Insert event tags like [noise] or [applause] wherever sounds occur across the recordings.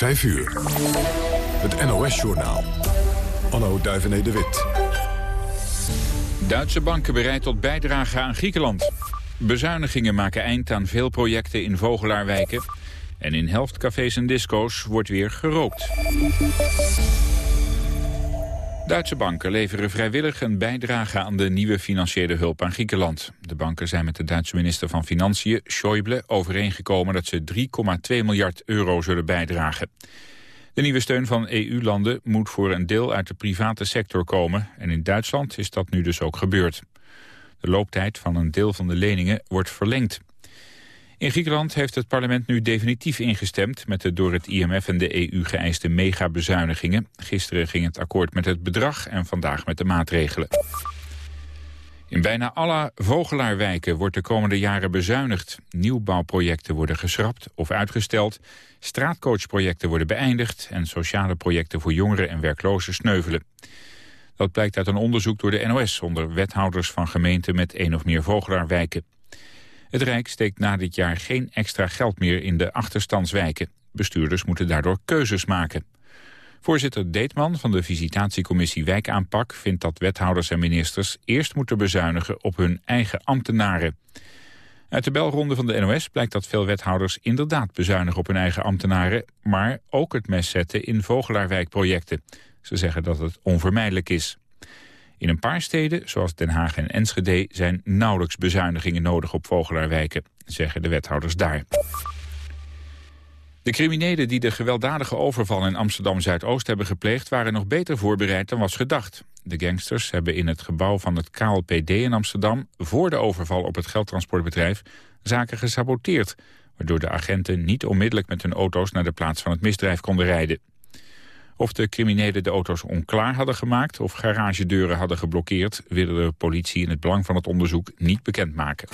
5 uur. Het NOS-journaal. Anno Duivené de Wit. Duitse banken bereid tot bijdrage aan Griekenland. Bezuinigingen maken eind aan veel projecten in Vogelaarwijken. En in helft cafés en disco's wordt weer gerookt. Duitse banken leveren vrijwillig een bijdrage aan de nieuwe financiële hulp aan Griekenland. De banken zijn met de Duitse minister van Financiën, Schäuble, overeengekomen dat ze 3,2 miljard euro zullen bijdragen. De nieuwe steun van EU-landen moet voor een deel uit de private sector komen en in Duitsland is dat nu dus ook gebeurd. De looptijd van een deel van de leningen wordt verlengd. In Griekenland heeft het parlement nu definitief ingestemd... met de door het IMF en de EU geëiste megabezuinigingen. Gisteren ging het akkoord met het bedrag en vandaag met de maatregelen. In bijna alle vogelaarwijken wordt de komende jaren bezuinigd. Nieuwbouwprojecten worden geschrapt of uitgesteld. Straatcoachprojecten worden beëindigd... en sociale projecten voor jongeren en werklozen sneuvelen. Dat blijkt uit een onderzoek door de NOS... onder wethouders van gemeenten met één of meer vogelaarwijken. Het Rijk steekt na dit jaar geen extra geld meer in de achterstandswijken. Bestuurders moeten daardoor keuzes maken. Voorzitter Deetman van de visitatiecommissie Wijkaanpak vindt dat wethouders en ministers eerst moeten bezuinigen op hun eigen ambtenaren. Uit de belronde van de NOS blijkt dat veel wethouders inderdaad bezuinigen op hun eigen ambtenaren, maar ook het mes zetten in Vogelaarwijkprojecten. Ze zeggen dat het onvermijdelijk is. In een paar steden, zoals Den Haag en Enschede, zijn nauwelijks bezuinigingen nodig op Vogelaarwijken, zeggen de wethouders daar. De criminelen die de gewelddadige overval in Amsterdam-Zuidoost hebben gepleegd... waren nog beter voorbereid dan was gedacht. De gangsters hebben in het gebouw van het KLPD in Amsterdam... voor de overval op het geldtransportbedrijf zaken gesaboteerd... waardoor de agenten niet onmiddellijk met hun auto's... naar de plaats van het misdrijf konden rijden. Of de criminelen de auto's onklaar hadden gemaakt... of garagedeuren hadden geblokkeerd... willen de politie in het belang van het onderzoek niet bekendmaken.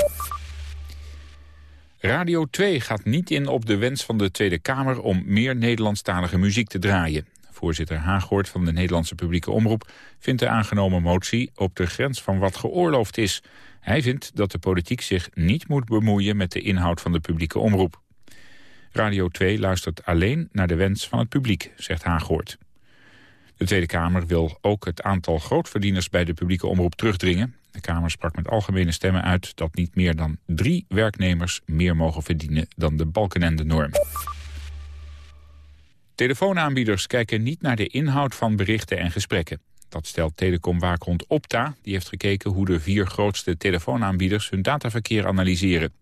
Radio 2 gaat niet in op de wens van de Tweede Kamer om meer Nederlandstalige muziek te draaien. Voorzitter Haaghoort van de Nederlandse publieke omroep vindt de aangenomen motie op de grens van wat geoorloofd is. Hij vindt dat de politiek zich niet moet bemoeien met de inhoud van de publieke omroep. Radio 2 luistert alleen naar de wens van het publiek, zegt Haaghoort. De Tweede Kamer wil ook het aantal grootverdieners bij de publieke omroep terugdringen. De Kamer sprak met algemene stemmen uit dat niet meer dan drie werknemers meer mogen verdienen dan de balkenende-norm. Telefoonaanbieders kijken niet naar de inhoud van berichten en gesprekken. Dat stelt telecomwaakhond Opta. Die heeft gekeken hoe de vier grootste telefoonaanbieders hun dataverkeer analyseren.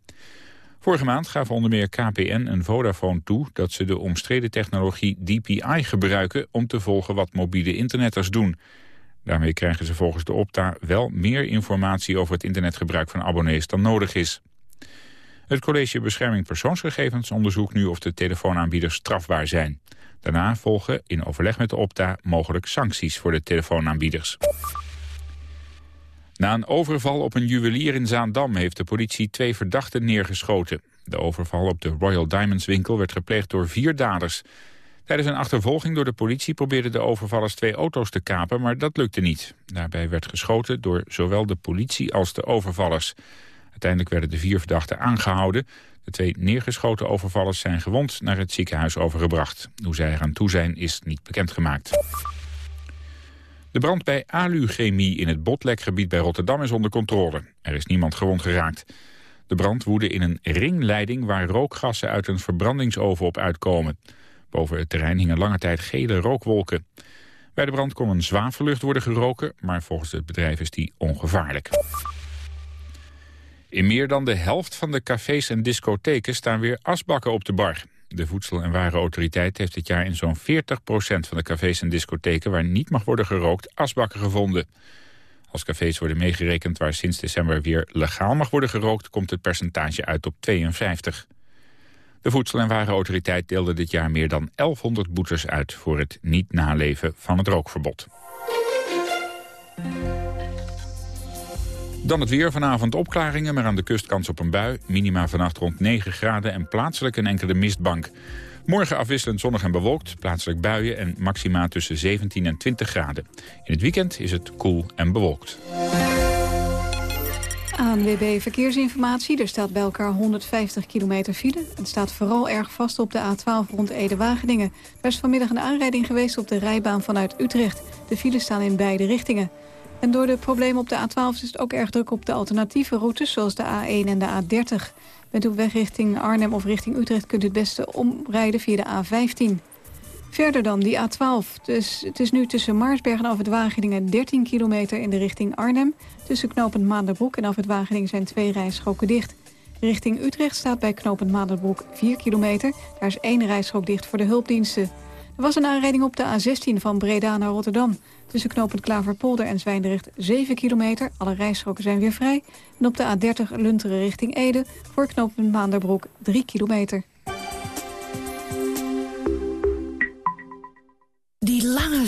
Vorige maand gaven onder meer KPN en Vodafone toe dat ze de omstreden technologie DPI gebruiken om te volgen wat mobiele internetters doen. Daarmee krijgen ze volgens de Opta wel meer informatie over het internetgebruik van abonnees dan nodig is. Het College Bescherming Persoonsgegevens onderzoekt nu of de telefoonaanbieders strafbaar zijn. Daarna volgen in overleg met de Opta mogelijk sancties voor de telefoonaanbieders. Na een overval op een juwelier in Zaandam heeft de politie twee verdachten neergeschoten. De overval op de Royal Diamonds winkel werd gepleegd door vier daders. Tijdens een achtervolging door de politie probeerden de overvallers twee auto's te kapen, maar dat lukte niet. Daarbij werd geschoten door zowel de politie als de overvallers. Uiteindelijk werden de vier verdachten aangehouden. De twee neergeschoten overvallers zijn gewond naar het ziekenhuis overgebracht. Hoe zij eraan toe zijn is niet bekendgemaakt. De brand bij Aluchemie in het Botlekgebied bij Rotterdam is onder controle. Er is niemand gewond geraakt. De brand woedde in een ringleiding waar rookgassen uit een verbrandingsoven op uitkomen. Boven het terrein hingen lange tijd gele rookwolken. Bij de brand kon een zwavellucht worden geroken, maar volgens het bedrijf is die ongevaarlijk. In meer dan de helft van de cafés en discotheken staan weer asbakken op de bar. De Voedsel- en Warenautoriteit heeft dit jaar in zo'n 40% van de cafés en discotheken... waar niet mag worden gerookt, asbakken gevonden. Als cafés worden meegerekend waar sinds december weer legaal mag worden gerookt... komt het percentage uit op 52. De Voedsel- en Warenautoriteit deelde dit jaar meer dan 1100 boetes uit... voor het niet naleven van het rookverbod. Dan het weer. Vanavond opklaringen, maar aan de kust kans op een bui. Minima vannacht rond 9 graden en plaatselijk een enkele mistbank. Morgen afwisselend zonnig en bewolkt, plaatselijk buien en maxima tussen 17 en 20 graden. In het weekend is het koel en bewolkt. ANWB Verkeersinformatie. Er staat bij elkaar 150 kilometer file. Het staat vooral erg vast op de A12 rond Ede-Wageningen. Er is vanmiddag een aanrijding geweest op de rijbaan vanuit Utrecht. De files staan in beide richtingen. En door de problemen op de A12 is het ook erg druk op de alternatieve routes... zoals de A1 en de A30. Bent u op weg richting Arnhem of richting Utrecht... kunt u het beste omrijden via de A15. Verder dan, die A12. Dus het is nu tussen Maarsberg en Af het Wageningen 13 kilometer in de richting Arnhem. Tussen knooppunt Maanderbroek en Af het Wageningen zijn twee rijstroken dicht. Richting Utrecht staat bij knooppunt Maanderbroek 4 kilometer. Daar is één rijstrook dicht voor de hulpdiensten. Er was een aanrijding op de A16 van Breda naar Rotterdam. Tussen knooppunt Klaverpolder en Zwijndrecht 7 kilometer. Alle rijstroken zijn weer vrij. En op de A30 Lunteren richting Ede voor knooppunt Maanderbroek 3 kilometer.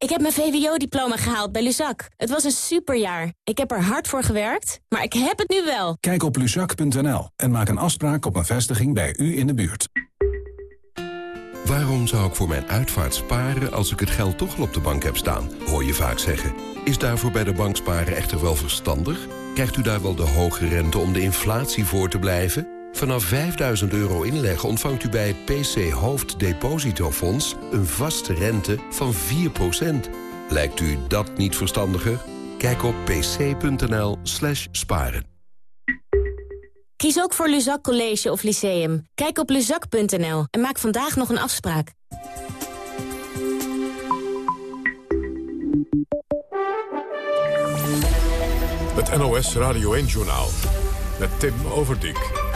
Ik heb mijn VWO-diploma gehaald bij Luzak. Het was een superjaar. Ik heb er hard voor gewerkt, maar ik heb het nu wel. Kijk op luzak.nl en maak een afspraak op een vestiging bij u in de buurt. Waarom zou ik voor mijn uitvaart sparen als ik het geld toch al op de bank heb staan? Hoor je vaak zeggen. Is daarvoor bij de bank sparen echter wel verstandig? Krijgt u daar wel de hoge rente om de inflatie voor te blijven? Vanaf 5000 euro inleggen ontvangt u bij het PC Hoofddepositofonds... een vaste rente van 4%. Lijkt u dat niet verstandiger? Kijk op pc.nl slash sparen. Kies ook voor Luzak College of Lyceum. Kijk op luzak.nl en maak vandaag nog een afspraak. Het NOS Radio 1-journaal met Tim Overdijk.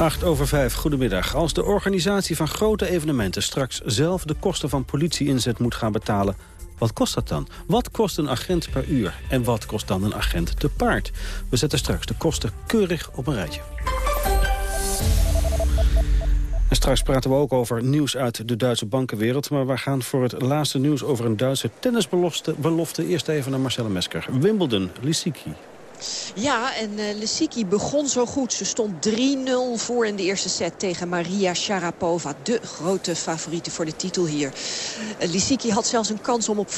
8 over 5, goedemiddag. Als de organisatie van grote evenementen straks zelf de kosten van politie-inzet moet gaan betalen... Wat kost dat dan? Wat kost een agent per uur? En wat kost dan een agent te paard? We zetten straks de kosten keurig op een rijtje. En straks praten we ook over nieuws uit de Duitse bankenwereld. Maar we gaan voor het laatste nieuws over een Duitse tennisbelofte belofte. eerst even naar Marcella Mesker. Wimbledon, Lissiki. Ja, en uh, Lissiki begon zo goed. Ze stond 3-0 voor in de eerste set tegen Maria Sharapova. De grote favoriete voor de titel hier. Uh, Lissiki had zelfs een kans om op 4-0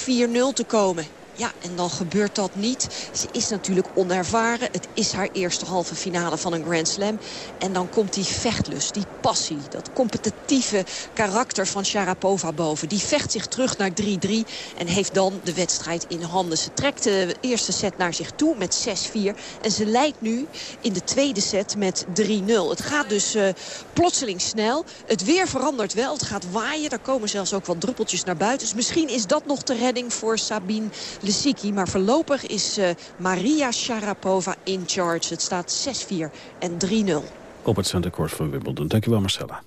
te komen. Ja, en dan gebeurt dat niet. Ze is natuurlijk onervaren. Het is haar eerste halve finale van een Grand Slam. En dan komt die vechtlust, die passie, dat competitieve karakter van Sharapova boven. Die vecht zich terug naar 3-3 en heeft dan de wedstrijd in handen. Ze trekt de eerste set naar zich toe met 6-4. En ze leidt nu in de tweede set met 3-0. Het gaat dus uh, plotseling snel. Het weer verandert wel. Het gaat waaien. Daar komen zelfs ook wat druppeltjes naar buiten. Dus misschien is dat nog de redding voor Sabine Lissiki. Maar voorlopig is uh, Maria Sharapova in charge. Het staat 6-4 en 3-0 op het centercourt van Wimbledon. Dankjewel Marcella.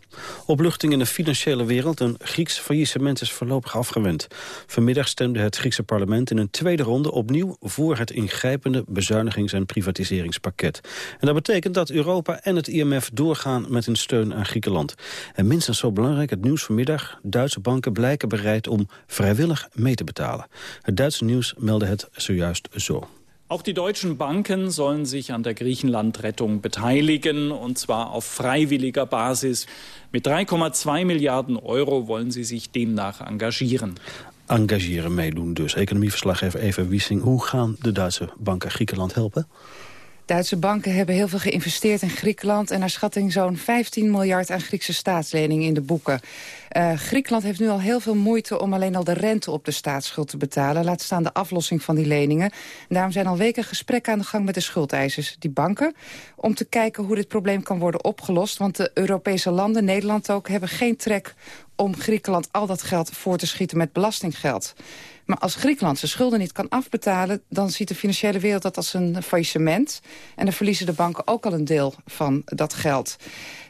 Opluchting in de financiële wereld. Een Grieks faillissement is voorlopig afgewend. Vanmiddag stemde het Griekse parlement in een tweede ronde opnieuw... voor het ingrijpende bezuinigings- en privatiseringspakket. En dat betekent dat Europa en het IMF doorgaan met hun steun aan Griekenland. En minstens zo belangrijk het nieuws vanmiddag. Duitse banken blijken bereid om vrijwillig mee te betalen. Het Duitse nieuws meldde het zojuist zo. Auch die deutschen Banken sollen sich an der Griechenland-Rettung beteiligen, und zwar auf freiwilliger Basis. Mit 3,2 Milliarden Euro wollen sie sich demnach engagieren. Engageren, meedoen dus. Economieverslaggever Eva Wiesing. Hoe gaan de Duitse banken Griekenland helpen? Duitse banken hebben heel veel geïnvesteerd in Griekenland... en naar schatting zo'n 15 miljard aan Griekse staatsleningen in de boeken. Uh, Griekenland heeft nu al heel veel moeite om alleen al de rente op de staatsschuld te betalen. Laat staan de aflossing van die leningen. En daarom zijn al weken gesprekken aan de gang met de schuldeisers, die banken... om te kijken hoe dit probleem kan worden opgelost. Want de Europese landen, Nederland ook, hebben geen trek om Griekenland al dat geld voor te schieten met belastinggeld. Maar als Griekenland zijn schulden niet kan afbetalen... dan ziet de financiële wereld dat als een faillissement. En dan verliezen de banken ook al een deel van dat geld.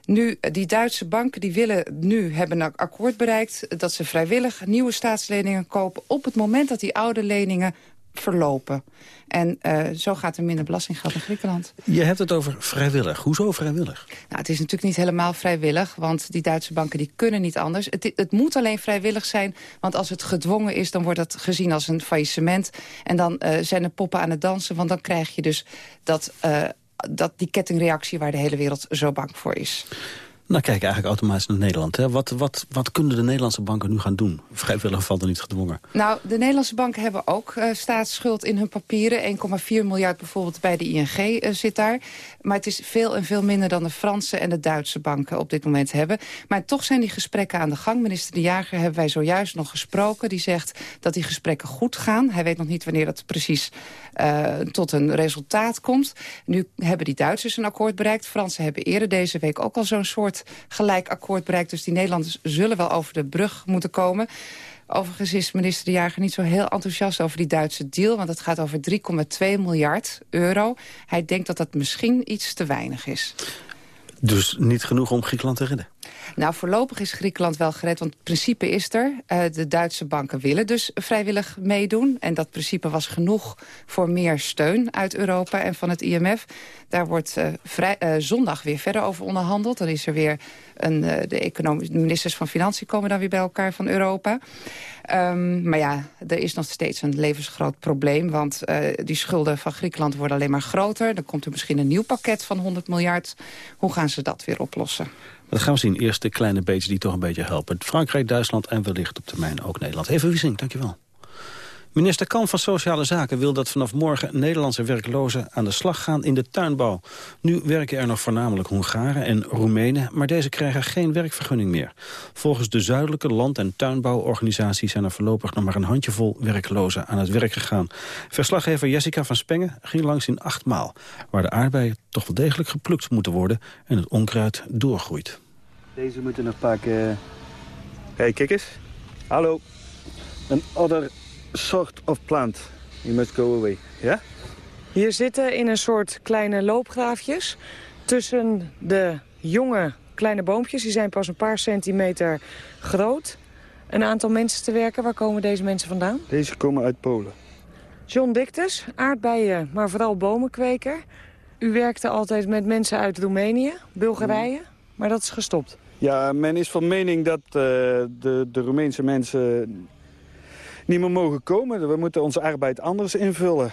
Nu, die Duitse banken die willen nu hebben een akkoord bereikt... dat ze vrijwillig nieuwe staatsleningen kopen... op het moment dat die oude leningen verlopen. En uh, zo gaat er minder belastinggeld naar Griekenland. Je hebt het over vrijwillig. Hoezo vrijwillig? Nou, het is natuurlijk niet helemaal vrijwillig, want die Duitse banken die kunnen niet anders. Het, het moet alleen vrijwillig zijn, want als het gedwongen is... dan wordt dat gezien als een faillissement. En dan uh, zijn de poppen aan het dansen, want dan krijg je dus dat... Uh, dat die kettingreactie waar de hele wereld zo bang voor is. Nou, kijk eigenlijk automatisch naar Nederland. Hè. Wat, wat, wat kunnen de Nederlandse banken nu gaan doen? Vrijwillig valt er niet gedwongen. Nou, de Nederlandse banken hebben ook uh, staatsschuld in hun papieren. 1,4 miljard bijvoorbeeld bij de ING uh, zit daar. Maar het is veel en veel minder dan de Franse en de Duitse banken op dit moment hebben. Maar toch zijn die gesprekken aan de gang. Minister De Jager hebben wij zojuist nog gesproken. Die zegt dat die gesprekken goed gaan. Hij weet nog niet wanneer dat precies uh, tot een resultaat komt. Nu hebben die Duitsers een akkoord bereikt. Fransen hebben eerder deze week ook al zo'n soort gelijk akkoord bereikt. Dus die Nederlanders zullen wel over de brug moeten komen. Overigens is minister De Jager niet zo heel enthousiast over die Duitse deal... want het gaat over 3,2 miljard euro. Hij denkt dat dat misschien iets te weinig is. Dus niet genoeg om Griekenland te redden? Nou, voorlopig is Griekenland wel gered, want het principe is er. Uh, de Duitse banken willen dus vrijwillig meedoen. En dat principe was genoeg voor meer steun uit Europa en van het IMF. Daar wordt uh, vrij, uh, zondag weer verder over onderhandeld. Dan is er weer een, de, de ministers van Financiën komen dan weer bij elkaar van Europa. Um, maar ja, er is nog steeds een levensgroot probleem. Want die schulden van Griekenland worden alleen maar groter. Dan komt er misschien een nieuw pakket van 100 miljard. Hoe gaan ze dat weer oplossen? Dat gaan we zien. Eerst de kleine beetjes die toch een beetje helpen. Frankrijk, Duitsland en wellicht op termijn ook Nederland. Even Wiesing, dankjewel. Minister Kamp van Sociale Zaken wil dat vanaf morgen Nederlandse werklozen aan de slag gaan in de tuinbouw. Nu werken er nog voornamelijk Hongaren en Roemenen, maar deze krijgen geen werkvergunning meer. Volgens de zuidelijke land- en tuinbouworganisatie zijn er voorlopig nog maar een handjevol werklozen aan het werk gegaan. Verslaggever Jessica van Spengen ging langs in acht maal, waar de aardbeien toch wel degelijk geplukt moeten worden en het onkruid doorgroeit. Deze moeten nog pakken. Hey, kijk eens. Hallo. Een other sort of plant. You must go away. Ja? Hier zitten in een soort kleine loopgraafjes tussen de jonge kleine boompjes. Die zijn pas een paar centimeter groot. Een aantal mensen te werken. Waar komen deze mensen vandaan? Deze komen uit Polen. John Dictus, aardbeien, maar vooral bomenkweker. U werkte altijd met mensen uit Roemenië, Bulgarije, maar dat is gestopt. Ja, men is van mening dat uh, de, de Roemeense mensen niet meer mogen komen. We moeten onze arbeid anders invullen.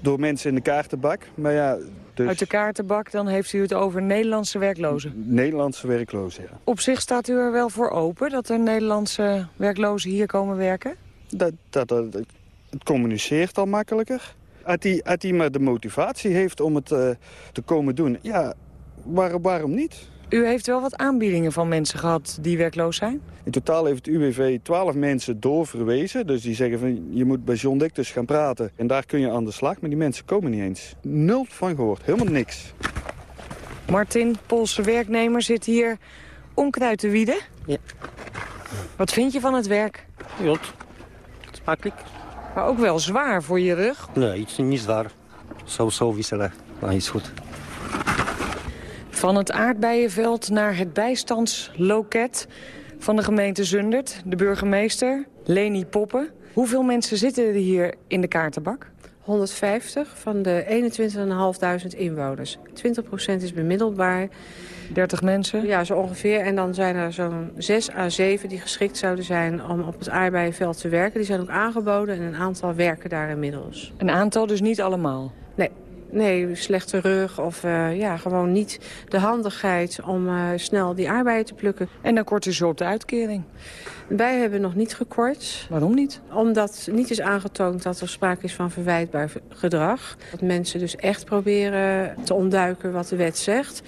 Door mensen in de kaartenbak. Maar ja, dus... Uit de kaartenbak, dan heeft u het over Nederlandse werklozen? Nederlandse werklozen, ja. Op zich staat u er wel voor open dat er Nederlandse werklozen hier komen werken? Dat, dat, dat het communiceert al makkelijker. Als hij, als hij maar de motivatie heeft om het uh, te komen doen, ja, waar, waarom niet? U heeft wel wat aanbiedingen van mensen gehad die werkloos zijn? In totaal heeft het UWV 12 mensen doorverwezen. Dus die zeggen van je moet bij John Dictus gaan praten. En daar kun je aan de slag. Maar die mensen komen niet eens. Nul van gehoord. Helemaal niks. Martin, Poolse werknemer, zit hier onkruid te wieden. Ja. Wat vind je van het werk? Goed. Het is makkelijk. Maar ook wel zwaar voor je rug? Nee, iets niet zwaar. Zo, zo wisselen. Maar is goed. Van het aardbeienveld naar het bijstandsloket van de gemeente Zundert. De burgemeester, Leni Poppen. Hoeveel mensen zitten er hier in de kaartenbak? 150 van de 21.500 inwoners. 20% is bemiddelbaar. 30 mensen? Ja, zo ongeveer. En dan zijn er zo'n 6 à 7 die geschikt zouden zijn om op het aardbeienveld te werken. Die zijn ook aangeboden en een aantal werken daar inmiddels. Een aantal, dus niet allemaal? Nee. Nee, slechte rug of uh, ja, gewoon niet de handigheid om uh, snel die aardbeien te plukken. En dan kort u zo op de uitkering? Wij hebben nog niet gekort. Waarom niet? Omdat niet is aangetoond dat er sprake is van verwijtbaar gedrag. Dat mensen dus echt proberen te ontduiken wat de wet zegt.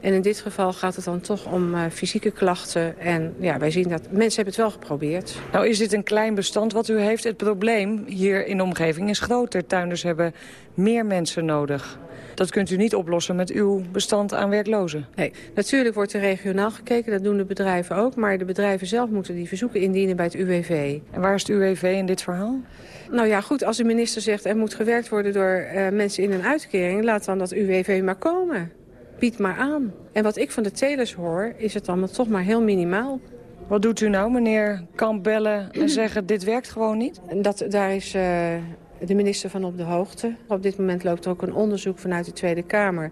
En in dit geval gaat het dan toch om uh, fysieke klachten. En ja, wij zien dat mensen hebben het wel geprobeerd. Nou is dit een klein bestand wat u heeft. Het probleem hier in de omgeving is groter. Tuinders hebben meer mensen nodig. Dat kunt u niet oplossen met uw bestand aan werklozen. Nee, natuurlijk wordt er regionaal gekeken. Dat doen de bedrijven ook. Maar de bedrijven zelf moeten die verzoeken indienen bij het UWV. En waar is het UWV in dit verhaal? Nou ja, goed, als de minister zegt er moet gewerkt worden door uh, mensen in een uitkering... laat dan dat UWV maar komen bied maar aan. En wat ik van de telers hoor, is het dan toch maar heel minimaal. Wat doet u nou, meneer kan bellen en [clears throat] zeggen dit werkt gewoon niet? Dat, daar is uh, de minister van op de hoogte. Op dit moment loopt er ook een onderzoek vanuit de Tweede Kamer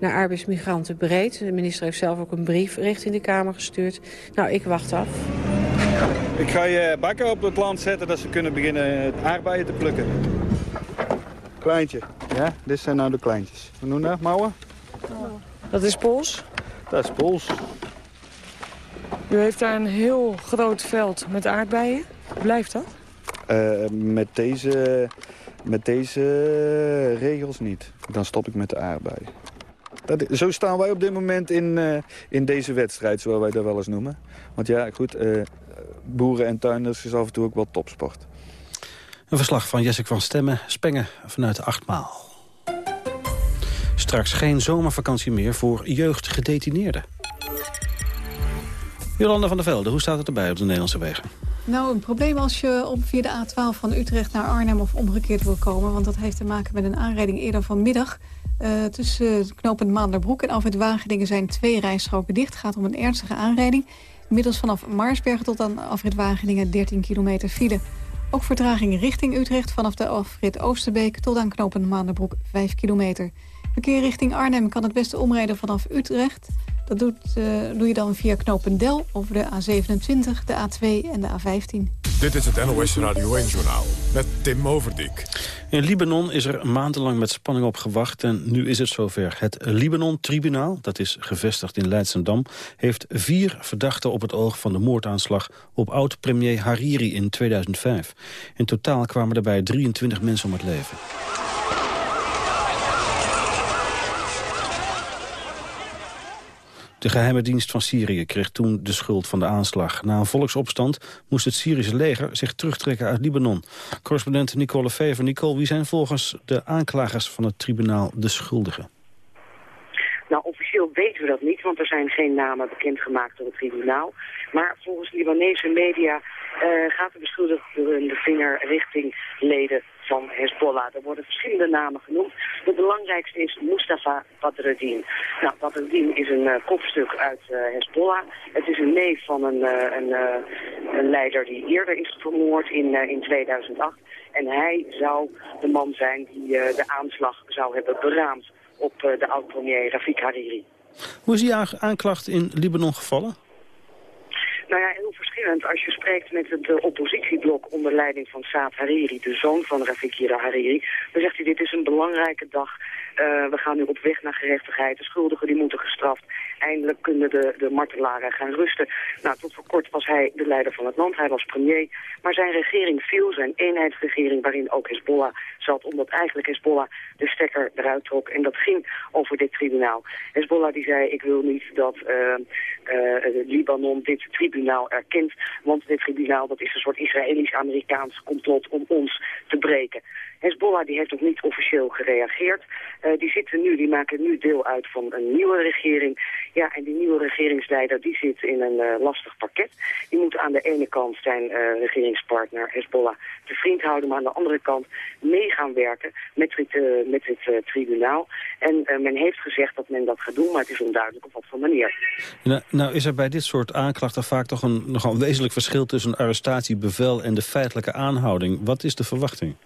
naar arbeidsmigranten breed. De minister heeft zelf ook een brief richting de Kamer gestuurd. Nou, ik wacht af. Ik ga je bakken op het land zetten dat ze kunnen beginnen aardbeien te plukken. Kleintje. Ja, dit zijn nou de kleintjes. Wat noemen dat? Mouwen? Dat is Pols? Dat is Pols. U heeft daar een heel groot veld met aardbeien. Blijft dat? Uh, met, deze, met deze regels niet. Dan stop ik met de aardbeien. Dat, zo staan wij op dit moment in, uh, in deze wedstrijd, zoals wij dat wel eens noemen. Want ja, goed, uh, boeren en tuinders is af en toe ook wel topsport. Een verslag van Jessica van Stemmen, Spengen vanuit de Achtmaal. Straks geen zomervakantie meer voor jeugdgedetineerden. Jolanda van der Velde, hoe staat het erbij op de Nederlandse wegen? Nou, een probleem als je op via de A12 van Utrecht naar Arnhem of omgekeerd wil komen. Want dat heeft te maken met een aanrijding eerder vanmiddag. Uh, tussen knopend Maanderbroek en Afrit Wageningen zijn twee rijstroken dicht. Het gaat om een ernstige aanrijding. Inmiddels vanaf Maarsbergen tot aan Afrit Wageningen 13 kilometer file. Ook vertraging richting Utrecht vanaf de afrit Oosterbeek tot aan knopend Maanderbroek 5 kilometer. Verkeer richting Arnhem kan het beste omrijden vanaf Utrecht. Dat doet, uh, doe je dan via Knopendel over de A27, de A2 en de A15. Dit is het NOS Radio 1-journaal met Tim Overdijk. In Libanon is er maandenlang met spanning op gewacht en nu is het zover. Het Libanon-tribunaal, dat is gevestigd in Leidsendam... heeft vier verdachten op het oog van de moordaanslag op oud-premier Hariri in 2005. In totaal kwamen daarbij 23 mensen om het leven. De geheime dienst van Syrië kreeg toen de schuld van de aanslag. Na een volksopstand moest het Syrische leger zich terugtrekken uit Libanon. Correspondent Nicole Fever. Nicole, wie zijn volgens de aanklagers van het tribunaal de schuldigen? Nou, officieel weten we dat niet, want er zijn geen namen bekendgemaakt door het tribunaal. Maar volgens Libanese media uh, gaat de beschuldigde vinger richting leden van Hezbollah. Er worden verschillende namen genoemd. De belangrijkste is Mustafa Badreddin. Nou, Badreddin is een uh, kopstuk uit uh, Hezbollah. Het is een neef van een, uh, een, een, leider die eerder is vermoord in, in 2008. En hij zou de man zijn die de aanslag zou hebben beraamd op de oud-premier Rafik Hariri. Hoe is die aanklacht in Libanon gevallen? Nou ja, heel verschillend. Als je spreekt met het uh, oppositieblok onder leiding van Saad Hariri, de zoon van Rafik Hariri, dan zegt hij dit is een belangrijke dag. Uh, we gaan nu op weg naar gerechtigheid. De schuldigen die moeten gestraft. Eindelijk kunnen de, de martelaren gaan rusten. Nou, tot voor kort was hij de leider van het land. Hij was premier. Maar zijn regering viel, zijn eenheidsregering waarin ook Hezbollah zat. Omdat eigenlijk Hezbollah de stekker eruit trok. En dat ging over dit tribunaal. Hezbollah die zei, ik wil niet dat uh, Libanon dit tribunaal erkent. Want dit tribunaal dat is een soort Israëlisch-Amerikaans complot om ons te breken. Hezbollah die heeft nog niet officieel gereageerd. Uh, die zitten nu, die maken nu deel uit van een nieuwe regering. Ja, en die nieuwe regeringsleider die zit in een uh, lastig pakket. Die moet aan de ene kant zijn uh, regeringspartner Hezbollah te vriend houden, maar aan de andere kant mee gaan werken met dit, met dit tribunaal. En men heeft gezegd dat men dat gaat doen, maar het is onduidelijk op wat voor manier. Nou, nou is er bij dit soort aanklachten vaak toch een nogal wezenlijk verschil tussen arrestatiebevel en de feitelijke aanhouding. Wat is de verwachting?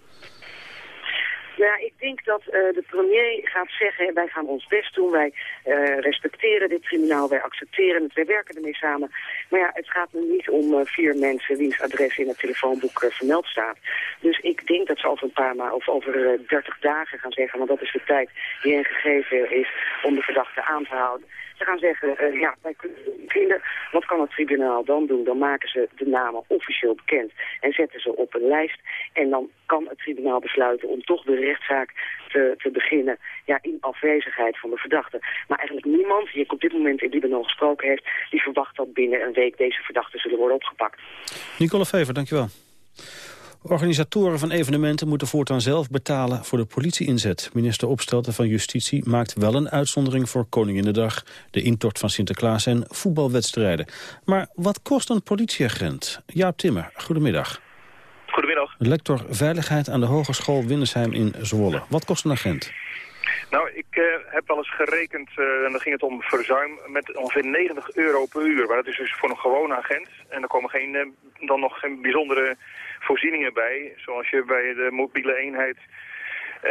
Ja, ik denk dat uh, de premier gaat zeggen, wij gaan ons best doen, wij uh, respecteren dit tribunaal, wij accepteren het, wij werken ermee samen. Maar ja, het gaat nu niet om uh, vier mensen wiens adres in het telefoonboek vermeld staat. Dus ik denk dat ze over een paar maanden of over 30 dagen gaan zeggen, want dat is de tijd die hen gegeven is om de verdachte aan te houden. Gaan zeggen, uh, ja, wij kunnen vinden. Wat kan het tribunaal dan doen? Dan maken ze de namen officieel bekend en zetten ze op een lijst. En dan kan het tribunaal besluiten om toch de rechtszaak te, te beginnen ja, in afwezigheid van de verdachte. Maar eigenlijk niemand die ik op dit moment in Libanon gesproken heeft... die verwacht dat binnen een week deze verdachten zullen worden opgepakt. Nicole Fever, dankjewel. Organisatoren van evenementen moeten voortaan zelf betalen voor de politieinzet. Minister Opstelten van Justitie maakt wel een uitzondering voor Koninginnedag, de intocht van Sinterklaas en voetbalwedstrijden. Maar wat kost een politieagent? Jaap Timmer, goedemiddag. Goedemiddag. Lector Veiligheid aan de Hogeschool Windersheim in Zwolle. Wat kost een agent? Nou, ik uh, heb wel eens gerekend, uh, en dan ging het om verzuim, met ongeveer 90 euro per uur. Maar dat is dus voor een gewone agent. En er komen geen, uh, dan nog geen bijzondere voorzieningen bij. Zoals je bij de mobiele eenheid uh,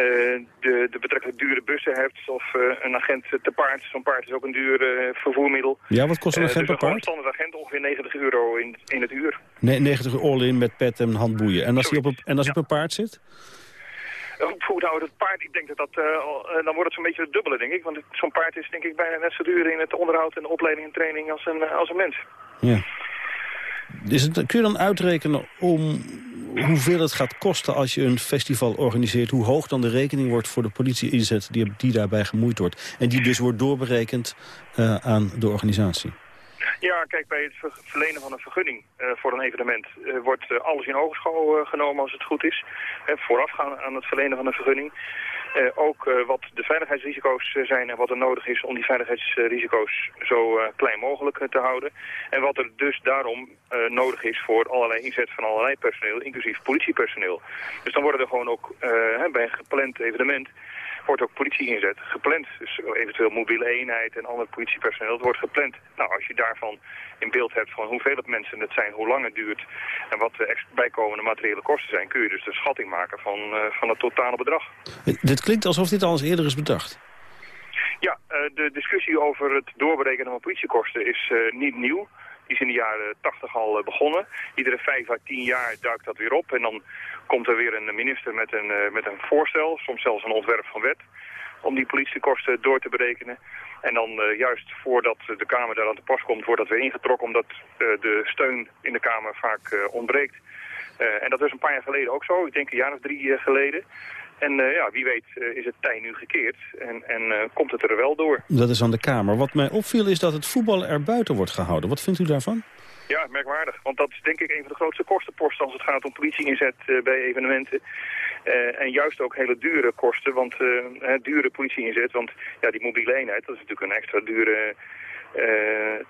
de, de betrekkelijk dure bussen hebt. Of uh, een agent te paard. Zo'n paard is ook een duur uh, vervoermiddel. Ja, wat kost een agent dus per paard? Een standaard agent ongeveer 90 euro in, in het uur. Nee, 90 euro all-in met pet en handboeien. En als hij op een, en als hij op een paard zit? Nou, het paard, ik denk dat dat, dan wordt het zo'n beetje het dubbele, denk ik. Want zo'n paard is denk ik bijna net zo duur in het onderhoud en de opleiding en training als een, als een mens. Ja. Is het, kun je dan uitrekenen om hoeveel het gaat kosten als je een festival organiseert? Hoe hoog dan de rekening wordt voor de politie-inzet die, die daarbij gemoeid wordt? En die dus wordt doorberekend uh, aan de organisatie? Ja, kijk, bij het verlenen van een vergunning uh, voor een evenement uh, wordt alles in ogenschouw genomen als het goed is. voorafgaan aan het verlenen van een vergunning. Uh, ook uh, wat de veiligheidsrisico's uh, zijn en wat er nodig is om die veiligheidsrisico's zo klein mogelijk te houden. En wat er dus daarom nodig is voor allerlei inzet van allerlei personeel, inclusief politiepersoneel. Dus dan worden er gewoon ook bij een gepland evenement wordt ook politie inzet, gepland. Dus eventueel mobiele eenheid en ander politiepersoneel, het wordt gepland. Nou, als je daarvan in beeld hebt van hoeveel het mensen het zijn, hoe lang het duurt en wat de bijkomende materiële kosten zijn, kun je dus de schatting maken van, uh, van het totale bedrag. Dit klinkt alsof dit al eens eerder is bedacht. Ja, uh, de discussie over het doorberekenen van politiekosten is uh, niet nieuw. Is in de jaren 80 al begonnen. Iedere vijf à tien jaar duikt dat weer op. En dan komt er weer een minister met een, uh, met een voorstel, soms zelfs een ontwerp van wet, om die politiekosten door te berekenen. En dan uh, juist voordat de Kamer daar aan te pas komt, wordt dat weer ingetrokken, omdat de steun in de Kamer vaak ontbreekt. en dat was een paar jaar geleden ook zo, ik denk een jaar of drie geleden. En uh, ja, wie weet uh, is het tij nu gekeerd en, en uh, komt het er wel door. Dat is aan de Kamer. Wat mij opviel is dat het voetbal er buiten wordt gehouden. Wat vindt u daarvan? Ja, merkwaardig. Want dat is denk ik een van de grootste kostenposten als het gaat om politieinzet bij evenementen. en juist ook hele dure kosten, want dure politieinzet. Want ja, die mobiele eenheid, dat is natuurlijk een extra dure...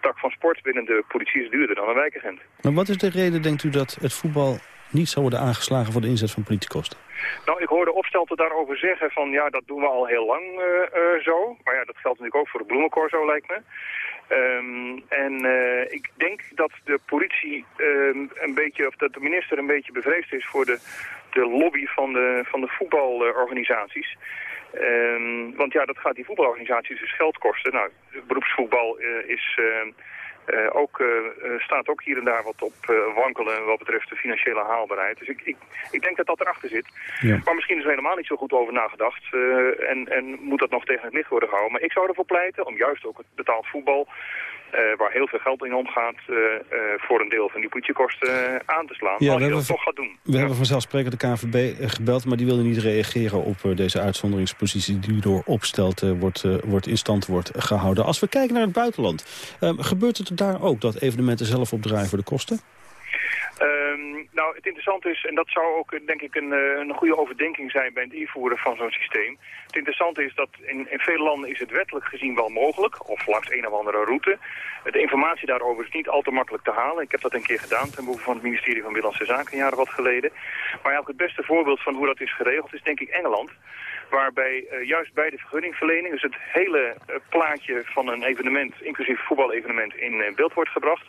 tak van sport binnen de politie is duurder dan een wijkagent. Maar wat is de reden, denkt u, dat het voetbal niet zou worden aangeslagen voor de inzet van politiekosten? Nou, ik hoorde opstelten daarover zeggen van ja, dat doen we al heel lang uh, uh, zo. Maar ja, dat geldt natuurlijk ook voor de bloemencorso, lijkt me. Um, en uh, ik denk dat de politie een beetje, of dat de minister een beetje bevreesd is voor de, de lobby van de, van de voetbalorganisaties. Um, want ja, dat gaat die voetbalorganisaties dus geld kosten. Nou, beroepsvoetbal is... Uh, ook, uh, staat ook hier en daar wat op uh, wankelen wat betreft de financiële haalbaarheid. Dus ik, ik, ik denk dat dat erachter zit. Ja. Maar misschien is er helemaal niet zo goed over nagedacht. en, en moet dat nog tegen het licht worden gehouden. Maar ik zou ervoor pleiten om juist ook het betaald voetbal... waar heel veel geld in omgaat, voor een deel van die politiekosten aan te slaan. Ja, als je dat toch gaat doen. We ja. hebben vanzelfsprekend de KVB gebeld, maar die wilde niet reageren op deze uitzonderingspositie die door opstelt wordt, wordt in stand wordt gehouden. Als we kijken naar het buitenland, gebeurt het daar ook dat evenementen zelf opdraaien voor de kosten? Um, nou, het interessante is, en dat zou ook denk ik een, een goede overdenking zijn bij het invoeren van zo'n systeem. Het interessante is dat in, in veel landen is het wettelijk gezien wel mogelijk, of langs een of andere route. De informatie daarover is niet al te makkelijk te halen. Ik heb dat een keer gedaan ten behoeve van het ministerie van Binnenlandse Zaken, jaar wat geleden. Maar eigenlijk het beste voorbeeld van hoe dat is geregeld is denk ik Engeland waarbij uh, juist bij de vergunningverlening, dus het hele uh, plaatje van een evenement, inclusief voetbalevenement, in uh, beeld wordt gebracht.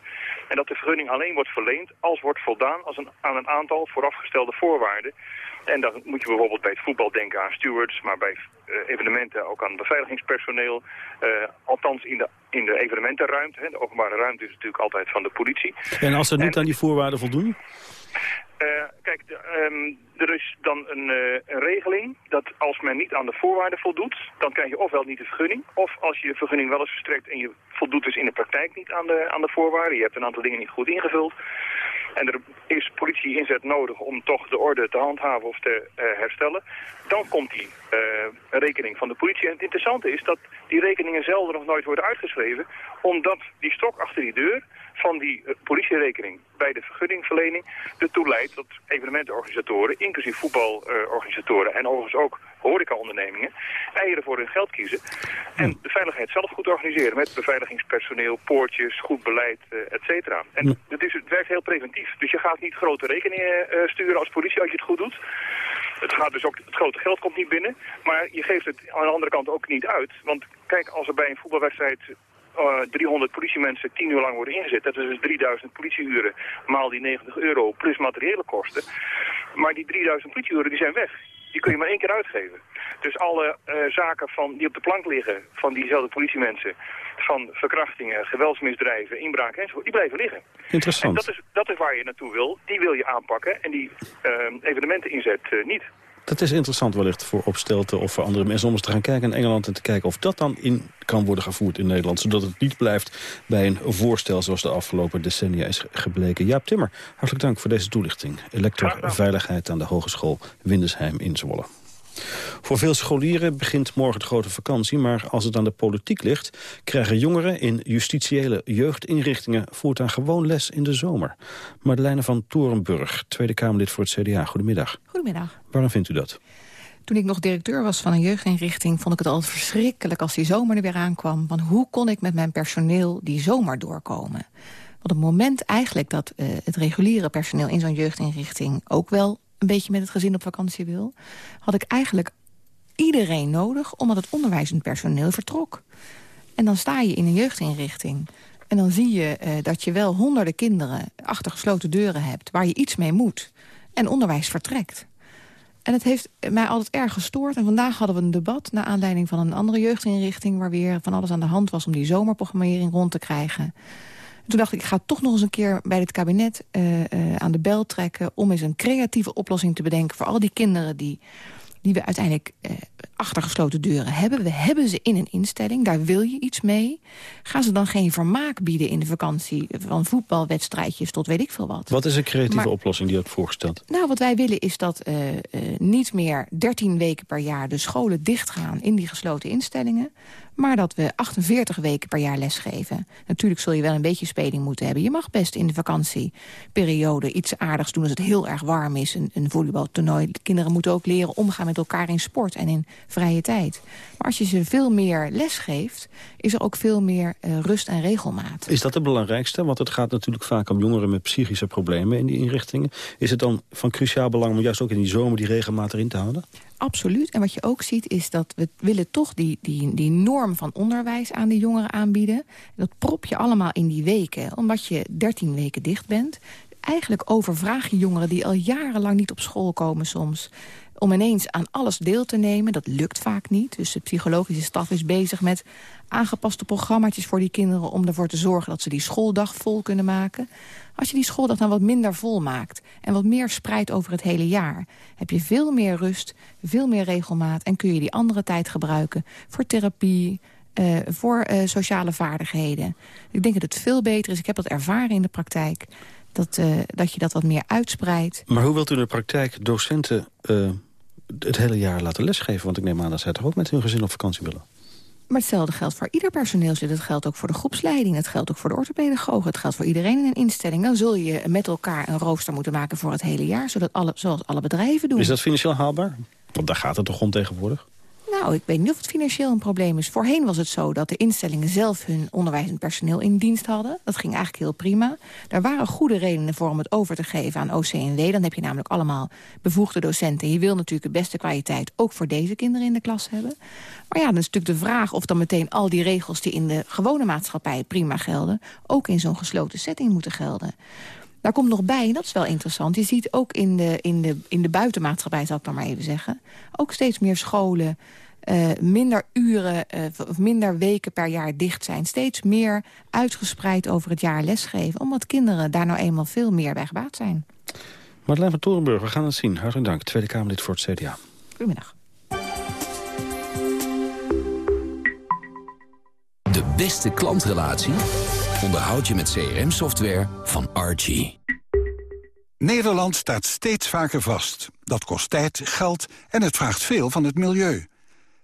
En dat de vergunning alleen wordt verleend als wordt voldaan als een, aan een aantal voorafgestelde voorwaarden. En dan moet je bijvoorbeeld bij het voetbal denken aan stewards, maar bij evenementen ook aan beveiligingspersoneel. Althans in de, in de evenementenruimte. Hè. De openbare ruimte is natuurlijk altijd van de politie. En als ze niet aan die voorwaarden voldoen? Kijk, de, um, er is dan een, uh, een, regeling dat als men niet aan de voorwaarden voldoet, dan krijg je ofwel niet de vergunning, of als je je vergunning wel eens verstrekt en je voldoet dus in de praktijk niet aan de, aan de voorwaarden, je hebt een aantal dingen niet goed ingevuld, en er is politie-inzet nodig om toch de orde te handhaven of te uh, herstellen, dan komt die uh, rekening van de politie. En het interessante is dat die rekeningen zelden nog nooit worden uitgeschreven, omdat die stok achter die deur van die politierekening bij de vergunningverlening ertoe leidt dat evenementenorganisatoren, inclusief voetbalorganisatoren en overigens ook horecaondernemingen, eieren voor hun geld kiezen. En de veiligheid zelf goed organiseren met beveiligingspersoneel, poortjes, goed beleid, uh, et cetera. En het, is, het werkt heel preventief. Dus je gaat niet grote rekeningen uh, sturen als politie als je het goed doet. Het, gaat dus ook, het grote geld komt niet binnen, maar je geeft het aan de andere kant ook niet uit. Want kijk, als er bij een voetbalwedstrijd 300 politiemensen 10 uur lang worden ingezet. Dat is dus 3000 politieuren maal die 90 euro plus materiële kosten. Maar die 3000 politieuren die zijn weg. Die kun je maar één keer uitgeven. Dus alle uh, zaken van, die op de plank liggen van diezelfde politiemensen... van verkrachtingen, geweldsmisdrijven, inbraken enzovoort, die blijven liggen. Interessant. En dat is, dat is waar je naartoe wil. Die wil je aanpakken en die uh, evenementen inzet uh, niet. Dat is interessant wellicht voor opstelten of voor andere mensen om eens te gaan kijken in Engeland en te kijken of dat dan in kan worden gevoerd in Nederland. Zodat het niet blijft bij een voorstel zoals de afgelopen decennia is gebleken. Jaap Timmer, hartelijk dank voor deze toelichting. Elektorveiligheid aan de Hogeschool Windesheim in Zwolle. Voor veel scholieren begint morgen de grote vakantie... maar als het aan de politiek ligt... krijgen jongeren in justitiële jeugdinrichtingen... voortaan gewoon les in de zomer. Madeleine van Torenburg, Tweede Kamerlid voor het CDA. Goedemiddag. Goedemiddag. Waarom vindt u dat? Toen ik nog directeur was van een jeugdinrichting... vond ik het altijd verschrikkelijk als die zomer er weer aankwam. Want hoe kon ik met mijn personeel die zomer doorkomen? Want op het moment eigenlijk dat uh, het reguliere personeel... in zo'n jeugdinrichting ook wel een beetje met het gezin op vakantie wil... had ik eigenlijk iedereen nodig omdat het onderwijzend personeel vertrok. En dan sta je in een jeugdinrichting... en dan zie je uh, dat je wel honderden kinderen achter gesloten deuren hebt... waar je iets mee moet. En onderwijs vertrekt. En het heeft mij altijd erg gestoord. En vandaag hadden we een debat naar aanleiding van een andere jeugdinrichting... waar weer van alles aan de hand was om die zomerprogrammering rond te krijgen. Toen dacht ik, ik ga toch nog eens een keer bij het kabinet uh, uh, aan de bel trekken... om eens een creatieve oplossing te bedenken voor al die kinderen... die, die we uiteindelijk uh, achter gesloten deuren hebben. We hebben ze in een instelling, daar wil je iets mee. Gaan ze dan geen vermaak bieden in de vakantie... van voetbalwedstrijdjes tot weet ik veel wat. Wat is een creatieve maar, oplossing die je hebt voorgesteld? Nou, wat wij willen is dat niet meer 13 weken per jaar... de scholen dichtgaan in die gesloten instellingen maar dat we 48 weken per jaar lesgeven. Natuurlijk zul je wel een beetje speling moeten hebben. Je mag best in de vakantieperiode iets aardigs doen als het heel erg warm is. Een, een volleybaltoernooi. De kinderen moeten ook leren omgaan met elkaar in sport en in vrije tijd. Maar als je ze veel meer les geeft, is er ook veel meer uh, rust en regelmaat. Is dat het belangrijkste? Want het gaat natuurlijk vaak om jongeren met psychische problemen in die inrichtingen. Is het dan van cruciaal belang om juist ook in die zomer die regelmaat erin te houden? Absoluut. En wat je ook ziet is dat we willen toch die, die, die norm van onderwijs aan de jongeren aanbieden. Dat prop je allemaal in die weken, omdat je 13 weken dicht bent. Eigenlijk overvraag je jongeren die al jarenlang niet op school komen soms om ineens aan alles deel te nemen. Dat lukt vaak niet. Dus de psychologische staf is bezig met aangepaste programma's voor die kinderen... om ervoor te zorgen dat ze die schooldag vol kunnen maken. Als je die schooldag dan wat minder vol maakt... en wat meer spreidt over het hele jaar... heb je veel meer rust, veel meer regelmaat... en kun je die andere tijd gebruiken voor therapie... Uh, voor uh, sociale vaardigheden. Ik denk dat het veel beter is. Ik heb dat ervaren in de praktijk. Dat, uh, dat je dat wat meer uitspreidt. Maar hoe wilt u in de praktijk docenten het hele jaar laten lesgeven? Want ik neem aan dat zij toch ook met hun gezin op vakantie willen? Maar hetzelfde geldt voor ieder personeelslid. Het geldt ook voor de groepsleiding. Het geldt ook voor de orthopedagoog. Het geldt voor iedereen in een instelling. Dan zul je met elkaar een rooster moeten maken voor het hele jaar. Zodat alle, zoals alle bedrijven doen. Is dat financieel haalbaar? Want daar gaat het toch om tegenwoordig? Nou, ik weet niet of het financieel een probleem is. Voorheen was het zo dat de instellingen zelf hun onderwijzend personeel in dienst hadden. Dat ging eigenlijk heel prima. Daar waren goede redenen voor om het over te geven aan OCNW. Dan heb je namelijk allemaal bevoegde docenten. Je wil natuurlijk de beste kwaliteit ook voor deze kinderen in de klas hebben. Maar ja, dan is natuurlijk de vraag of dan meteen al die regels... die in de gewone maatschappij prima gelden... ook in zo'n gesloten setting moeten gelden. Daar komt nog bij, dat is wel interessant... je ziet ook in de, in de, in de buitenmaatschappij, zal ik dan maar even zeggen... ook steeds meer scholen uh, minder uren uh, of minder weken per jaar dicht zijn. Steeds meer uitgespreid over het jaar lesgeven. Omdat kinderen daar nou eenmaal veel meer bij gebaat zijn. Madeleine van Torenburg, we gaan het zien. Hartelijk dank, Tweede Kamerlid voor het CDA. Goedemiddag. De beste klantrelatie onderhoud je met CRM-software van Archie. Nederland staat steeds vaker vast. Dat kost tijd, geld en het vraagt veel van het milieu.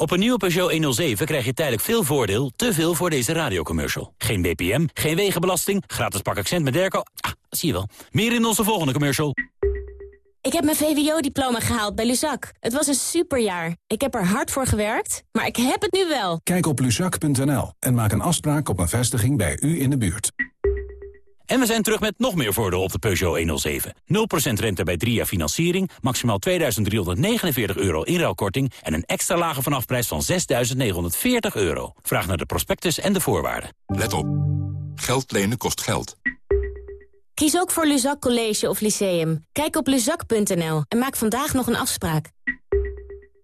Op een nieuwe Peugeot 107 krijg je tijdelijk veel voordeel, te veel voor deze radiocommercial. Geen BPM, geen wegenbelasting, gratis pak accent met Derco. Ah, zie je wel. Meer in onze volgende commercial. Ik heb mijn VWO-diploma gehaald bij Luzak. Het was een superjaar. Ik heb er hard voor gewerkt, maar ik heb het nu wel. Kijk op luzak.nl en maak een afspraak op een vestiging bij u in de buurt. En we zijn terug met nog meer voordeel op de Peugeot 107. 0% rente bij 3 jaar financiering, maximaal 2.349 euro inruilkorting... en een extra lage vanafprijs van 6.940 euro. Vraag naar de prospectus en de voorwaarden. Let op. Geld lenen kost geld. Kies ook voor Luzak College of Lyceum. Kijk op luzak.nl en maak vandaag nog een afspraak.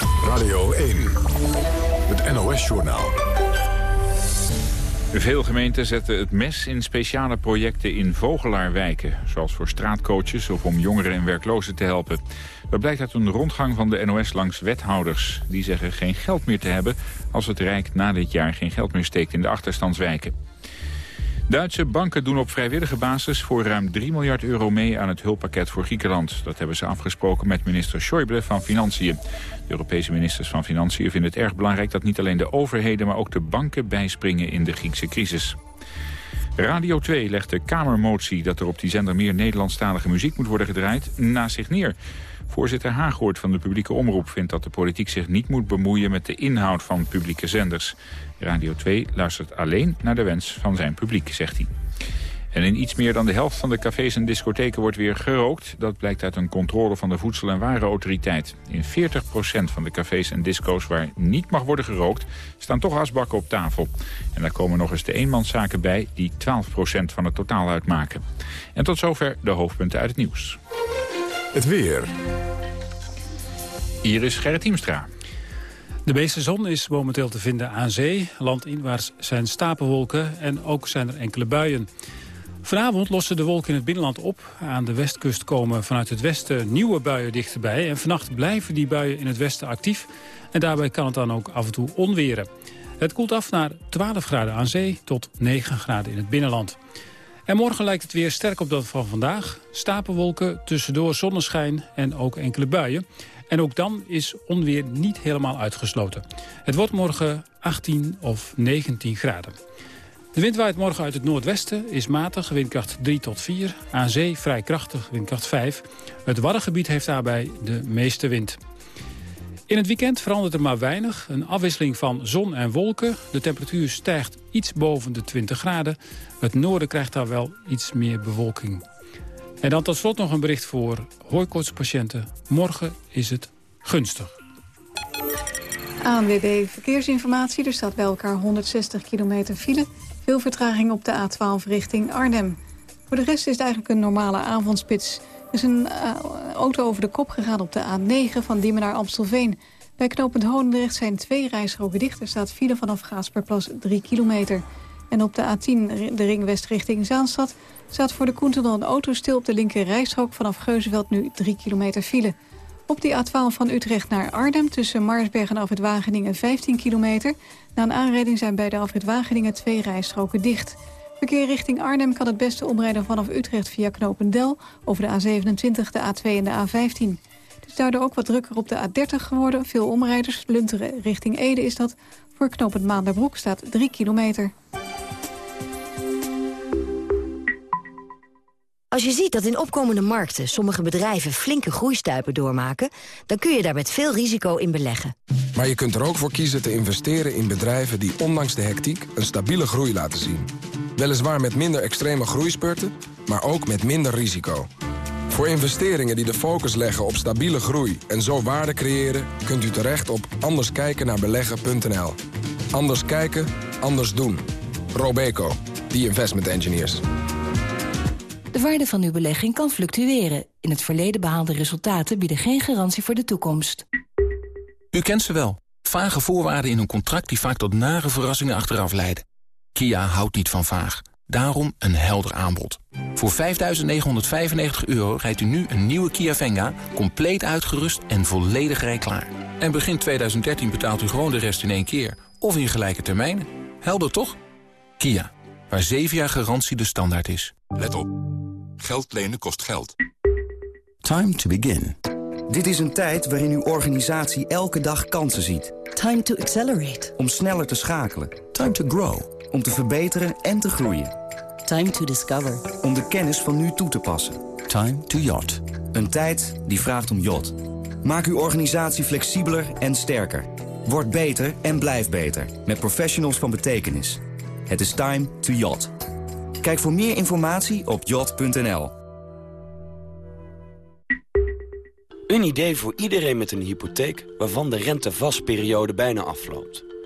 Radio 1, het NOS-journaal. Veel gemeenten zetten het mes in speciale projecten in vogelaarwijken... zoals voor straatcoaches of om jongeren en werklozen te helpen. Dat blijkt uit een rondgang van de NOS langs wethouders. Die zeggen geen geld meer te hebben als het Rijk na dit jaar geen geld meer steekt in de achterstandswijken. Duitse banken doen op vrijwillige basis voor ruim 3 miljard euro mee aan het hulppakket voor Griekenland. Dat hebben ze afgesproken met minister Schäuble van Financiën. De Europese ministers van Financiën vinden het erg belangrijk dat niet alleen de overheden, maar ook de banken bijspringen in de Griekse crisis. Radio 2 legt de Kamermotie dat er op die zender meer Nederlandstalige muziek moet worden gedraaid naast zich neer. Voorzitter Haaghoort van de publieke omroep vindt dat de politiek zich niet moet bemoeien met de inhoud van publieke zenders. Radio 2 luistert alleen naar de wens van zijn publiek, zegt hij. En in iets meer dan de helft van de cafés en discotheken wordt weer gerookt. Dat blijkt uit een controle van de Voedsel- en Warenautoriteit. In 40% van de cafés en disco's waar niet mag worden gerookt... staan toch asbakken op tafel. En daar komen nog eens de eenmanszaken bij... die 12% van het totaal uitmaken. En tot zover de hoofdpunten uit het nieuws. Het weer. Hier is Gerrit Hiemstra. De meeste zon is momenteel te vinden aan zee. Landinwaarts zijn stapelwolken en ook zijn er enkele buien. Vanavond lossen de wolken in het binnenland op. Aan de westkust komen vanuit het westen nieuwe buien dichterbij. En vannacht blijven die buien in het westen actief. En daarbij kan het dan ook af en toe onweren. Het koelt af naar 12 graden aan zee tot 9 graden in het binnenland. En morgen lijkt het weer sterk op dat van vandaag. Stapelwolken, tussendoor zonneschijn en ook enkele buien. En ook dan is onweer niet helemaal uitgesloten. Het wordt morgen 18 of 19 graden. De wind waait morgen uit het noordwesten, is matig, windkracht 3 tot 4. Aan zee vrij krachtig, windkracht 5. Het Waddengebied heeft daarbij de meeste wind. In het weekend verandert er maar weinig. Een afwisseling van zon en wolken. De temperatuur stijgt iets boven de 20 graden. Het noorden krijgt daar wel iets meer bewolking. En dan tot slot nog een bericht voor hooikoortspatiënten. Morgen is het gunstig. ANWB Verkeersinformatie. Er staat bij elkaar 160 kilometer file. Veel vertraging op de A12 richting Arnhem. Voor de rest is het eigenlijk een normale avondspits. Is een uh, auto over de kop gegaan op de A9 van Diemen naar Amstelveen. Bij knooppunt Honendrecht zijn twee rijstroken dicht. Er staat file vanaf Gaasperplas 3 kilometer. En op de A10, de ring west richting Zaanstad... staat voor de Koentenal een auto stil op de linker rijstrook... vanaf Geuzenveld nu 3 kilometer file. Op die A12 van Utrecht naar Arnhem tussen Marsberg en Afrit Wageningen 15 kilometer. Na een aanrijding zijn bij de Afrit Wageningen twee rijstroken dicht. Verkeer richting Arnhem kan het beste omrijden vanaf Utrecht via Knopendel... over de A27, de A2 en de A15. Het is daardoor ook wat drukker op de A30 geworden. Veel omrijders. Lunteren richting Ede is dat. Voor knooppunt Maanderbroek staat 3 kilometer. Als je ziet dat in opkomende markten sommige bedrijven flinke groeistuipen doormaken... dan kun je daar met veel risico in beleggen. Maar je kunt er ook voor kiezen te investeren in bedrijven die ondanks de hectiek een stabiele groei laten zien. Weliswaar met minder extreme groeispurten, maar ook met minder risico. Voor investeringen die de focus leggen op stabiele groei en zo waarde creëren... kunt u terecht op anderskijkennaarbeleggen.nl. Anders kijken, anders doen. Robeco, the investment engineers. De waarde van uw belegging kan fluctueren. In het verleden behaalde resultaten bieden geen garantie voor de toekomst. U kent ze wel. Vage voorwaarden in een contract die vaak tot nare verrassingen achteraf leiden. Kia houdt niet van vaag. Daarom een helder aanbod. Voor 5.995 euro rijdt u nu een nieuwe Kia Venga... compleet uitgerust en volledig rijklaar. En begin 2013 betaalt u gewoon de rest in één keer. Of in gelijke termijnen. Helder toch? Kia, waar 7 jaar garantie de standaard is. Let op. Geld lenen kost geld. Time to begin. Dit is een tijd waarin uw organisatie elke dag kansen ziet. Time to accelerate. Om sneller te schakelen. Time to grow. Om te verbeteren en te groeien. Time to discover. Om de kennis van nu toe te passen. Time to yacht. Een tijd die vraagt om yacht. Maak uw organisatie flexibeler en sterker. Word beter en blijf beter. Met professionals van betekenis. Het is time to yacht. Kijk voor meer informatie op yacht.nl. Een idee voor iedereen met een hypotheek waarvan de rentevastperiode bijna afloopt.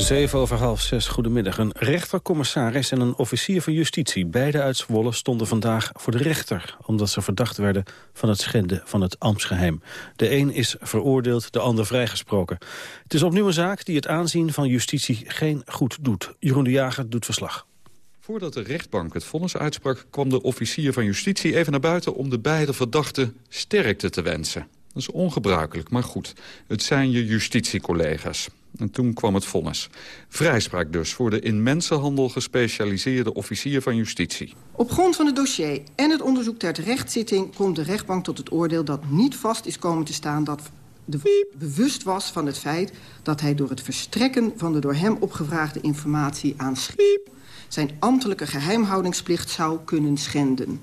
Zeven over half zes, goedemiddag. Een rechtercommissaris en een officier van justitie, beide uit Zwolle, stonden vandaag voor de rechter, omdat ze verdacht werden van het schenden van het ambtsgeheim. De een is veroordeeld, de ander vrijgesproken. Het is opnieuw een zaak die het aanzien van justitie geen goed doet. Jeroen de Jager doet verslag. Voordat de rechtbank het vonnis uitsprak... kwam de officier van justitie even naar buiten... om de beide verdachten sterkte te wensen. Dat is ongebruikelijk, maar goed. Het zijn je justitiecollega's. En toen kwam het vonnis. Vrijspraak dus voor de in mensenhandel gespecialiseerde officier van justitie. Op grond van het dossier en het onderzoek ter terechtzitting... komt de rechtbank tot het oordeel dat niet vast is komen te staan... dat de bewust was van het feit dat hij door het verstrekken... van de door hem opgevraagde informatie aan Schiep... zijn ambtelijke geheimhoudingsplicht zou kunnen schenden.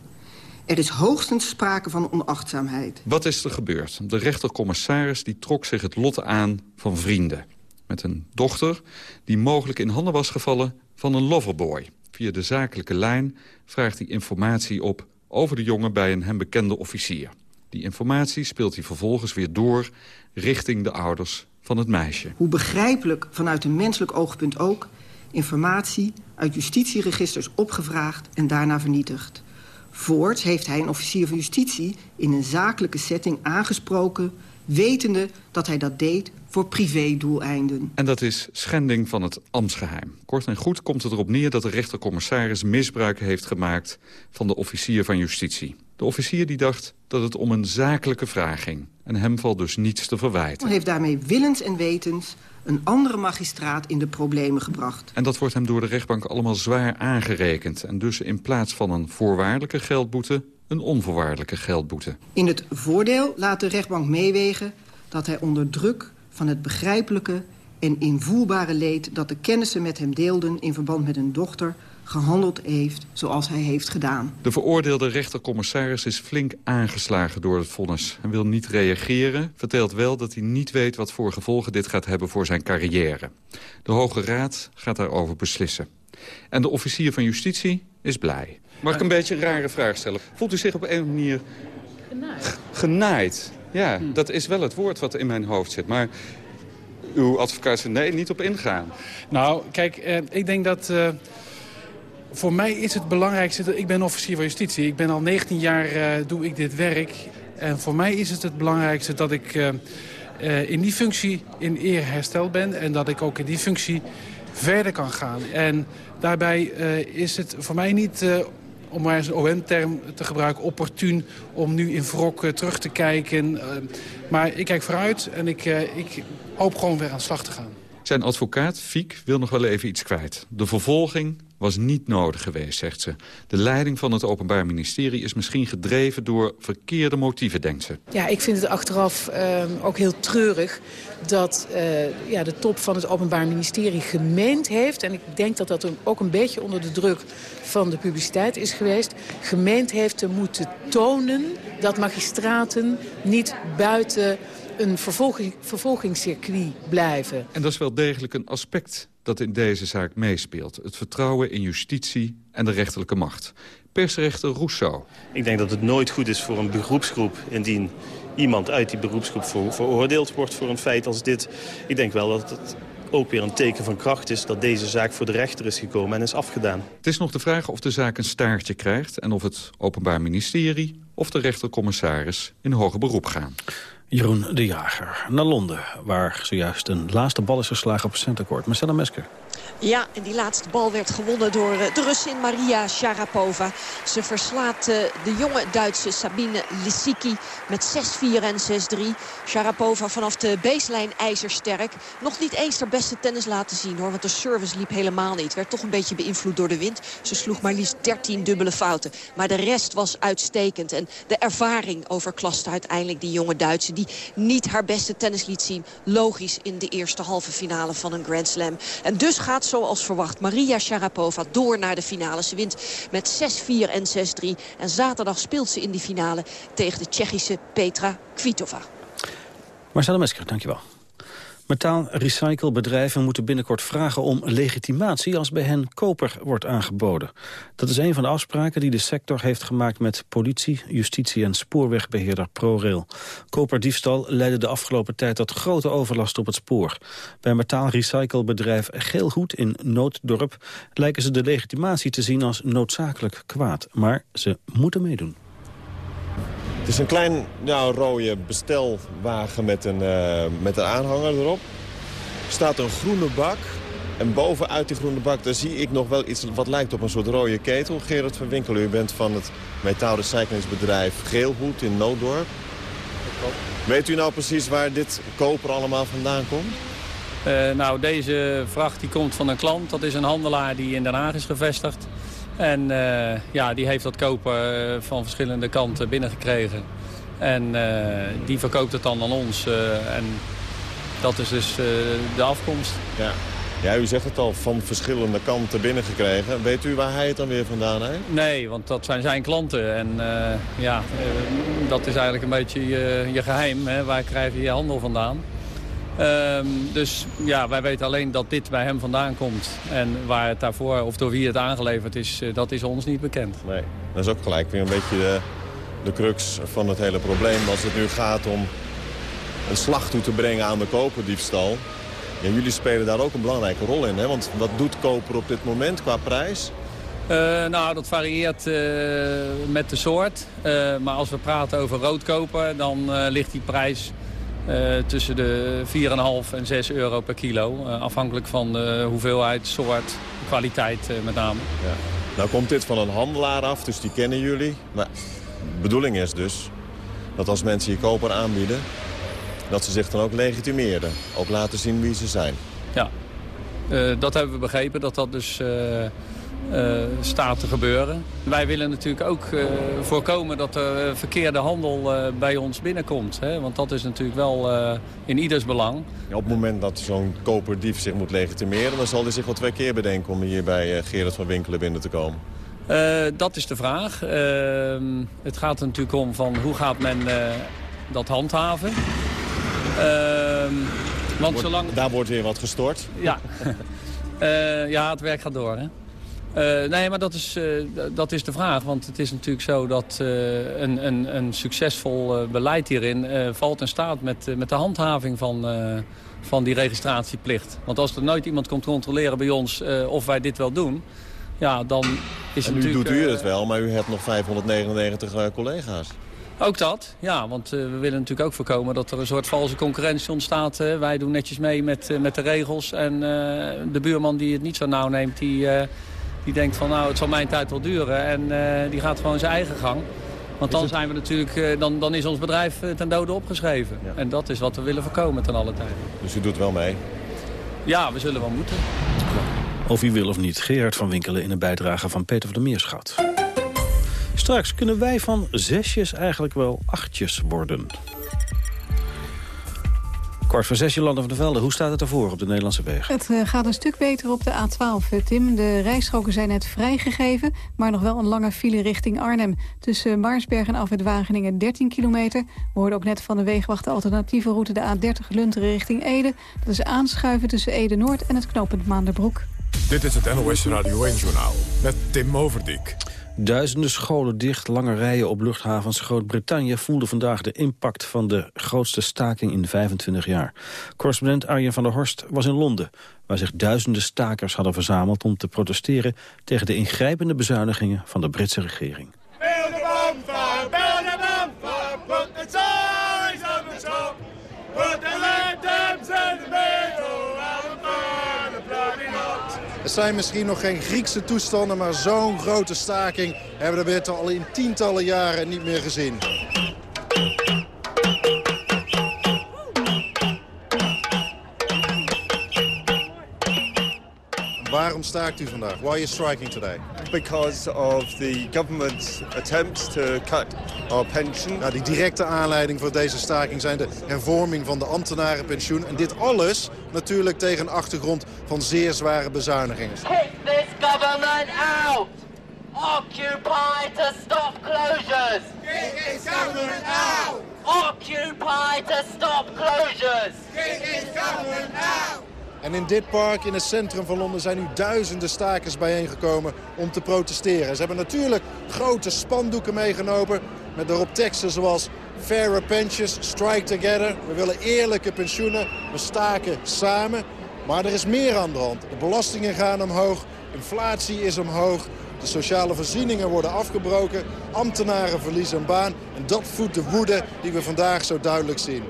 Er is hoogstens sprake van onachtzaamheid. Wat is er gebeurd? De rechtercommissaris die trok zich het lot aan van vrienden met een dochter... die mogelijk in handen was gevallen van een loverboy. Via de zakelijke lijn vraagt hij informatie op over de jongen... bij een hem bekende officier. Die informatie speelt hij vervolgens weer door richting de ouders van het meisje. Hoe begrijpelijk vanuit een menselijk oogpunt ook... informatie uit justitieregisters opgevraagd en daarna vernietigd. Voorts heeft hij een officier van justitie in een zakelijke setting aangesproken... wetende dat hij dat deed voor privédoeleinden. En dat is schending van het ambtsgeheim. Kort en goed komt het erop neer dat de rechtercommissaris misbruik heeft gemaakt van de officier van justitie. De officier die dacht dat het om een zakelijke vraag ging. En hem valt dus niets te verwijten. Hij heeft daarmee willens en wetens een andere magistraat in de problemen gebracht. En dat wordt hem door de rechtbank allemaal zwaar aangerekend. En dus in plaats van een voorwaardelijke geldboete... een onvoorwaardelijke geldboete. In het voordeel laat de rechtbank meewegen dat hij onder druk van het begrijpelijke en invoelbare leed dat de kennissen met hem deelden... in verband met een dochter gehandeld heeft zoals hij heeft gedaan. De veroordeelde rechtercommissaris is flink aangeslagen door het vonnis. Hij wil niet reageren, vertelt wel dat hij niet weet wat voor gevolgen dit gaat hebben voor zijn carrière. De Hoge Raad gaat daarover beslissen. En de officier van justitie is blij. Mag ik een beetje een rare vraag stellen? Voelt u zich op een manier... Genaaid. Genaaid. Ja, hm. dat is wel het woord wat in mijn hoofd zit. Maar uw advocaat zei nee, niet op ingaan. Nou, kijk, eh, ik denk dat... Eh, voor mij is het belangrijkste... Dat, ik ben officier van justitie. Ik ben al 19 jaar uh, doe ik dit werk. En voor mij is het het belangrijkste dat ik uh, uh, in die functie in eer hersteld ben. En dat ik ook in die functie verder kan gaan. En daarbij is het voor mij niet om maar eens een OM-term te gebruiken, opportun om nu in wrok terug te kijken. maar ik kijk vooruit en ik, ik hoop gewoon weer aan de slag te gaan. Zijn advocaat, Fiek, wil nog wel even iets kwijt. De vervolging was niet nodig geweest, zegt ze. De leiding van het Openbaar Ministerie is misschien gedreven door verkeerde motieven, denkt ze. Ja, ik vind het achteraf uh, ook heel treurig dat uh, ja, de top van het Openbaar Ministerie gemeend heeft... en ik denk dat dat ook een beetje onder de druk van de publiciteit is geweest... gemeend heeft te moeten tonen dat magistraten niet buiten een vervolging, vervolgingscircuit blijven. En dat is wel degelijk een aspect dat in deze zaak meespeelt. Het vertrouwen in justitie en de rechterlijke macht. Persrechter Rousseau. Ik denk dat het nooit goed is voor een beroepsgroep... indien iemand uit die beroepsgroep veroordeeld wordt voor een feit als dit. Ik denk wel dat het ook weer een teken van kracht is dat deze zaak voor de rechter is gekomen en is afgedaan. Het is nog de vraag of de zaak een staartje krijgt... en of het Openbaar Ministerie of de rechtercommissaris in hoger beroep gaan. Jeroen de Jager naar Londen, waar zojuist een laatste bal is geslagen op het centercourt. Marcella Mesker. Ja, en die laatste bal werd gewonnen door eh, de Russin Maria Sharapova. Ze verslaat eh, de jonge Duitse Sabine Lisicki met 6-4 en 6-3. Sharapova vanaf de baseline ijzersterk. Nog niet eens haar beste tennis laten zien hoor, want de service liep helemaal niet. Werd toch een beetje beïnvloed door de wind. Ze sloeg maar liefst 13 dubbele fouten. Maar de rest was uitstekend. En de ervaring overklaste uiteindelijk die jonge Duitse... die niet haar beste tennis liet zien. Logisch in de eerste halve finale van een Grand Slam. En dus gaat zoals verwacht Maria Sharapova door naar de finale. Ze wint met 6-4 en 6-3. En zaterdag speelt ze in die finale tegen de Tsjechische Petra Kvitova. Marcella Mesker, dankjewel. Metaalrecyclebedrijven moeten binnenkort vragen om legitimatie als bij hen koper wordt aangeboden. Dat is een van de afspraken die de sector heeft gemaakt met politie, justitie en spoorwegbeheerder ProRail. Koperdiefstal leidde de afgelopen tijd tot grote overlast op het spoor. Bij metaalrecyclebedrijf Geelgoed in Nooddorp lijken ze de legitimatie te zien als noodzakelijk kwaad. Maar ze moeten meedoen. Het is een klein nou, rode bestelwagen met een, uh, met een aanhanger erop. Er staat een groene bak. En bovenuit die groene bak daar zie ik nog wel iets wat lijkt op een soort rode ketel. Gerard van Winkel, u bent van het metaalrecyclingsbedrijf Geelhoed in Nooddorp. Weet u nou precies waar dit koper allemaal vandaan komt? Uh, nou, deze vracht die komt van een klant. Dat is een handelaar die in Den Haag is gevestigd. En uh, ja, die heeft dat koper uh, van verschillende kanten binnengekregen. En uh, die verkoopt het dan aan ons. en dat is dus de afkomst. Ja. ja, u zegt het al, van verschillende kanten binnengekregen. Weet u waar hij het dan weer vandaan heeft? Nee, want dat zijn zijn klanten. En ja, dat is eigenlijk een beetje je, je geheim. Hè? Waar krijg je je handel vandaan? Um, dus ja, wij weten alleen dat dit bij hem vandaan komt. En waar het daarvoor, of door wie het aangeleverd is, uh, dat is ons niet bekend. Nee, dat is ook gelijk weer een beetje de, de crux van het hele probleem. Als het nu gaat om een slag toe te brengen aan de koperdiefstal. Ja, jullie spelen daar ook een belangrijke rol in. Hè? Want wat doet koper op dit moment qua prijs? Uh, nou, dat varieert uh, met de soort. Maar als we praten over roodkoper, dan ligt die prijs tussen de 4,5 en 6 euro per kilo. Uh, afhankelijk van de hoeveelheid, soort, kwaliteit uh, met name. Ja. Nou komt dit van een handelaar af, dus die kennen jullie. Maar de bedoeling is dus dat als mensen je koper aanbieden... dat ze zich dan ook legitimeren. Ook laten zien wie ze zijn. Ja, dat hebben we begrepen. Dat dat dus uh, staat te gebeuren. Wij willen natuurlijk ook uh, voorkomen dat er verkeerde handel uh, bij ons binnenkomt. Hè? Want dat is natuurlijk wel in ieders belang. Ja, op het moment dat zo'n koperdief zich moet legitimeren... dan zal hij zich wel twee keer bedenken om hier bij Gerard van Winkelen binnen te komen. dat is de vraag. Het gaat er natuurlijk om van hoe gaat men dat handhaven. Want zolang... Daar wordt weer wat gestort. Ja, [laughs] ja het werk gaat door. Hè? Uh, nee, maar dat is, uh, dat is de vraag. Want het is natuurlijk zo dat uh, een, een, een, succesvol beleid hierin valt in staat met, met de handhaving van, van die registratieplicht. Want als er nooit iemand komt controleren bij ons of wij dit wel doen... Ja, dan is het nu doet u het wel, maar u hebt nog 599 collega's. Ook dat, ja, want we willen natuurlijk ook voorkomen dat er een soort valse concurrentie ontstaat. wij doen netjes mee met, met de regels en de buurman die het niet zo nauw neemt, die, die denkt van nou het zal mijn tijd wel duren. En uh, die gaat gewoon zijn eigen gang. Want dan, zijn we natuurlijk, uh, dan, dan is ons bedrijf uh, ten dode opgeschreven. Ja. En dat is wat we willen voorkomen ten alle tijden. Dus u doet wel mee? Ja, we zullen wel moeten. Of u wil of niet, Gerard van Winkelen in een bijdrage van Peter van der Meerschat. Straks kunnen wij van zesjes eigenlijk wel achtjes worden. Kwart voor zes, Jolanda van der Velde. Hoe staat het ervoor op de Nederlandse wegen? Het uh, gaat een stuk beter op de A12, eh, Tim. De rijstroken zijn net vrijgegeven, maar nog wel een lange file richting Arnhem. Tussen Maarsberg en Afwit Wageningen 13 kilometer. We hoorden ook net van de wegenwacht de alternatieve route de A30 Lunteren richting Ede. Dat is aanschuiven tussen Ede-Noord en het knooppunt Maanderbroek. Dit is het NOS Radio 1-journaal met Tim Overdijk. Duizenden scholen dicht, lange rijen op luchthavens. Groot-Brittannië voelde vandaag de impact van de grootste staking in 25 jaar. Correspondent Arjen van der Horst was in Londen... waar zich duizenden stakers hadden verzameld om te protesteren... tegen de ingrijpende bezuinigingen van de Britse regering. Het zijn misschien nog geen Griekse toestanden, maar zo'n grote staking hebben we al in tientallen jaren niet meer gezien. Waarom staakt u vandaag? Why are you striking today? Because of the government's attempts to cut our pension. Nou, die directe aanleiding voor deze staking zijn de hervorming van de ambtenarenpensioen. En dit alles natuurlijk tegen een achtergrond van zeer zware bezuinigingen. Kick this government out! Occupy to stop closures! Kick this government out! Occupy to stop closures! Kick this government out! En in dit park in het centrum van Londen zijn nu duizenden stakers bijeengekomen om te protesteren. Ze hebben natuurlijk grote spandoeken meegenomen met daarop teksten zoals Fairer pensions, strike together. We willen eerlijke pensioenen, we staken samen. Maar er is meer aan de hand. De belastingen gaan omhoog, inflatie is omhoog. De sociale voorzieningen worden afgebroken, ambtenaren verliezen een baan. En dat voedt de woede die we vandaag zo duidelijk zien.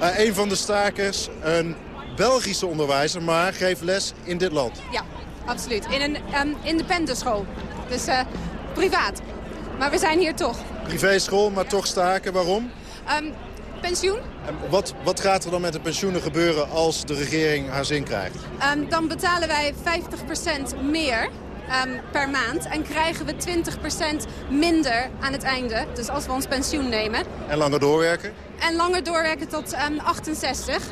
Uh, een van de stakers, een Belgische onderwijzer, maar geeft les in dit land. Ja, absoluut. In een um, independent school. Dus uh, privaat. Maar we zijn hier toch. Privéschool, maar toch staken. Waarom? Um, pensioen. En wat, wat gaat er dan met de pensioenen gebeuren als de regering haar zin krijgt? Um, dan betalen wij 50% meer um, per maand en krijgen we 20% minder aan het einde. Dus als we ons pensioen nemen. En langer doorwerken? En langer doorwerken tot 68.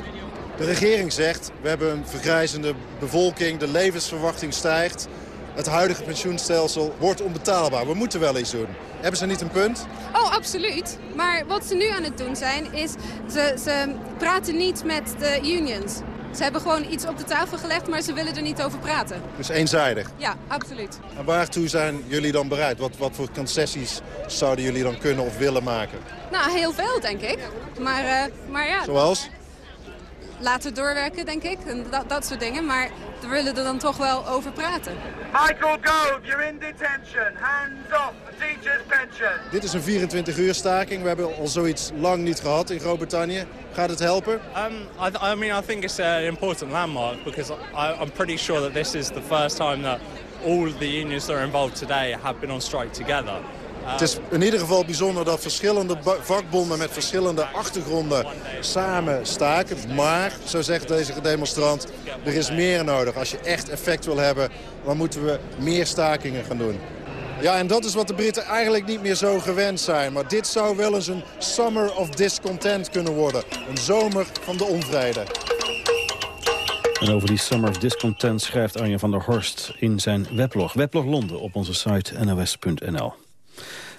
De regering zegt, we hebben een vergrijzende bevolking, de levensverwachting stijgt. Het huidige pensioenstelsel wordt onbetaalbaar. We moeten wel iets doen. Hebben ze niet een punt? Oh, absoluut. Maar wat ze nu aan het doen zijn, is ze, ze praten niet met de unions. Ze hebben gewoon iets op de tafel gelegd, maar ze willen er niet over praten. Dus eenzijdig? Ja, absoluut. En waartoe zijn jullie dan bereid? Wat, wat voor concessies zouden jullie dan kunnen of willen maken? Nou, heel veel, denk ik. Maar, uh, maar ja... Zoals? Laten doorwerken, denk ik. En dat, dat soort dingen. Maar we willen er dan toch wel over praten. Michael Gove, you're in detention. Hands off, teacher's pension. Dit is een 24 uur staking. We hebben al zoiets lang niet gehad in Groot-Brittannië. Gaat het helpen? Um, I, I mean, I think it's an important landmark because I, I'm pretty sure that this is the first time that all the unions that are involved today have been on strike together. Het is in ieder geval bijzonder dat verschillende vakbonden met verschillende achtergronden samen staken. Maar, zo zegt deze demonstrant, er is meer nodig. Als je echt effect wil hebben, dan moeten we meer stakingen gaan doen. Ja, en dat is wat de Britten eigenlijk niet meer zo gewend zijn. Maar dit zou wel eens een summer of discontent kunnen worden. Een zomer van de onvrede. En over die Summer of Discontent schrijft Arjen van der Horst in zijn weblog. Weblog Londen op onze site nos.nl.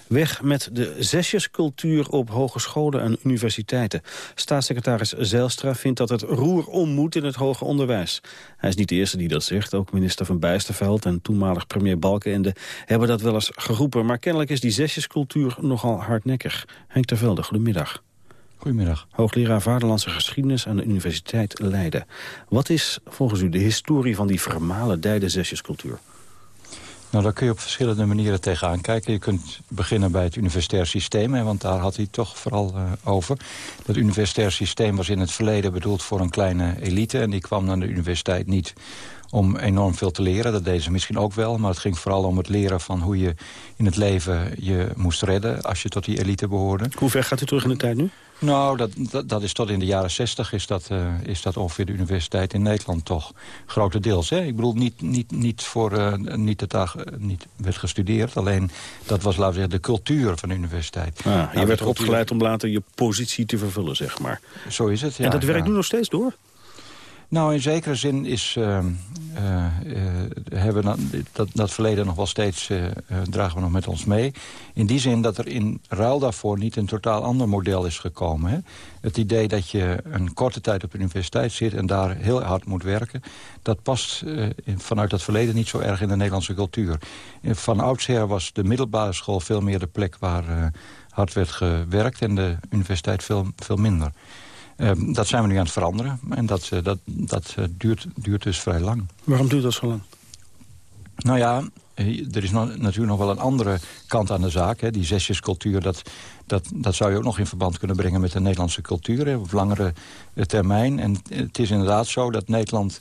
Weg met de zesjescultuur op hogescholen en universiteiten. Staatssecretaris Zijlstra vindt dat het roer om moet in het hoger onderwijs. Hij is niet de eerste die dat zegt. Ook minister van Bijsterveld en toenmalig premier Balkenende hebben dat wel eens geroepen. Maar kennelijk is die zesjescultuur nogal hardnekkig. Henk Tervelde, goedemiddag. Goedemiddag. Hoogleraar Vaderlandse Geschiedenis aan de Universiteit Leiden. Wat is volgens u de historie van die vermalen zesjescultuur? Nou, daar kun je op verschillende manieren tegenaan kijken. Je kunt beginnen bij het universitair systeem, want daar had hij toch vooral uh, over. Dat universitair systeem was in het verleden bedoeld voor een kleine elite... en die kwam naar de universiteit niet om enorm veel te leren. Dat deden ze misschien ook wel, maar het ging vooral om het leren van hoe je in het leven je moest redden als je tot die elite behoorde. Hoe ver gaat u terug in de tijd nu? Nou, dat, dat, dat, is tot in de jaren zestig is dat, uh, is dat ongeveer de universiteit in Nederland toch. Grotendeels. Hè? Ik bedoel, niet, niet, niet, voor, uh, niet dat daar niet werd gestudeerd. Alleen, dat was, laten we zeggen, de cultuur van de universiteit. Ah, je nou, werd opgeleid om later je positie te vervullen, zeg maar. Zo is het, ja. En dat werkt ja. nu nog steeds door? Nou, in zekere zin is, uh, hebben we dat, dat verleden nog wel steeds, uh, dragen we nog met ons mee. In die zin dat er in ruil daarvoor niet een totaal ander model is gekomen. Hè? Het idee dat je een korte tijd op de universiteit zit en daar heel hard moet werken... dat past vanuit dat verleden niet zo erg in de Nederlandse cultuur. Van oudsher was de middelbare school veel meer de plek waar hard werd gewerkt... en de universiteit veel, veel minder. Uh, dat zijn we nu aan het veranderen. En dat, uh, dat, dat uh, duurt, duurt dus vrij lang. Waarom duurt dat zo lang? Nou ja, er is nog, natuurlijk nog wel een andere kant aan de zaak. Hè. Die zesjescultuur, dat, dat, dat zou je ook nog in verband kunnen brengen... met de Nederlandse cultuur hè, op langere termijn. En het is inderdaad zo dat Nederland...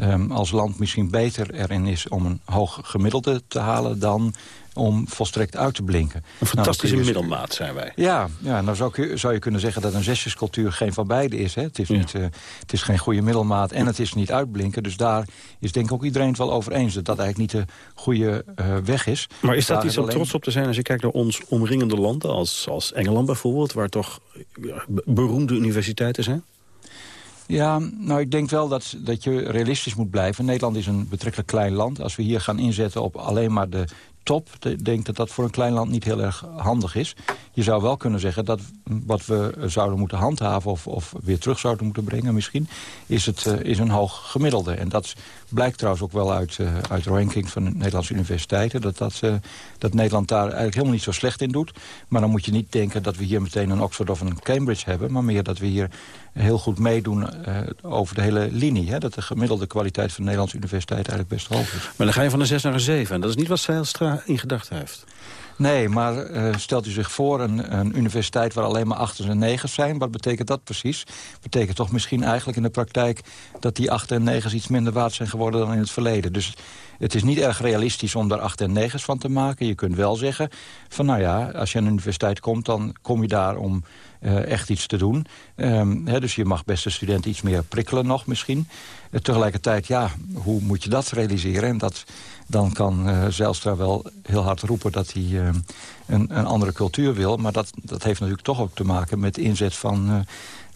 Um, als land misschien beter erin is om een hoog gemiddelde te halen... dan om volstrekt uit te blinken. Een fantastische nou, middelmaat zijn wij. Ja, ja nou zou, je, zou je kunnen zeggen dat een zesjescultuur geen van beide is. Hè? Het, is ja. niet, uh, het is geen goede middelmaat en het is niet uitblinken. Dus daar is denk ik ook iedereen het wel over eens... dat dat eigenlijk niet de goede uh, weg is. Maar is dat iets om alleen... trots op te zijn als je kijkt naar ons omringende landen... als, als Engeland bijvoorbeeld, waar toch beroemde universiteiten zijn? Ja, nou ik denk wel dat, dat je realistisch moet blijven. Nederland is een betrekkelijk klein land. Als we hier gaan inzetten op alleen maar de top. Denk dat dat voor een klein land niet heel erg handig is. Je zou wel kunnen zeggen dat wat we zouden moeten handhaven... of, of weer terug zouden moeten brengen misschien... is, het, uh, is een hoog gemiddelde. En dat blijkt trouwens ook wel uit, uh, uit ranking van de Nederlandse universiteiten... Dat, dat, uh, dat Nederland daar eigenlijk helemaal niet zo slecht in doet. Maar dan moet je niet denken dat we hier meteen een Oxford of een Cambridge hebben... maar meer dat we hier heel goed meedoen over de hele linie. Hè? Dat de gemiddelde kwaliteit van de Nederlandse universiteit eigenlijk best hoog is. Maar dan ga je van een 6 naar een 7. En dat is niet wat Zijlstra in gedachten heeft. Nee, maar uh, stelt u zich voor een, een, universiteit waar alleen maar achters en negens zijn. Wat betekent dat precies? Betekent toch misschien eigenlijk in de praktijk... dat die acht en negens iets minder waard zijn geworden dan in het verleden. Dus het is niet erg realistisch om daar acht en negens van te maken. Je kunt wel zeggen van nou ja, als je aan een universiteit komt... dan kom je daar om uh, echt iets te doen. Um, hè, dus je mag beste studenten iets meer prikkelen nog misschien. Uh, tegelijkertijd, ja, hoe moet je dat realiseren? En dat, dan kan uh, Zijlstra wel heel hard roepen dat hij uh, een, een, andere cultuur wil. Maar dat, dat heeft natuurlijk toch ook te maken met de inzet van, uh,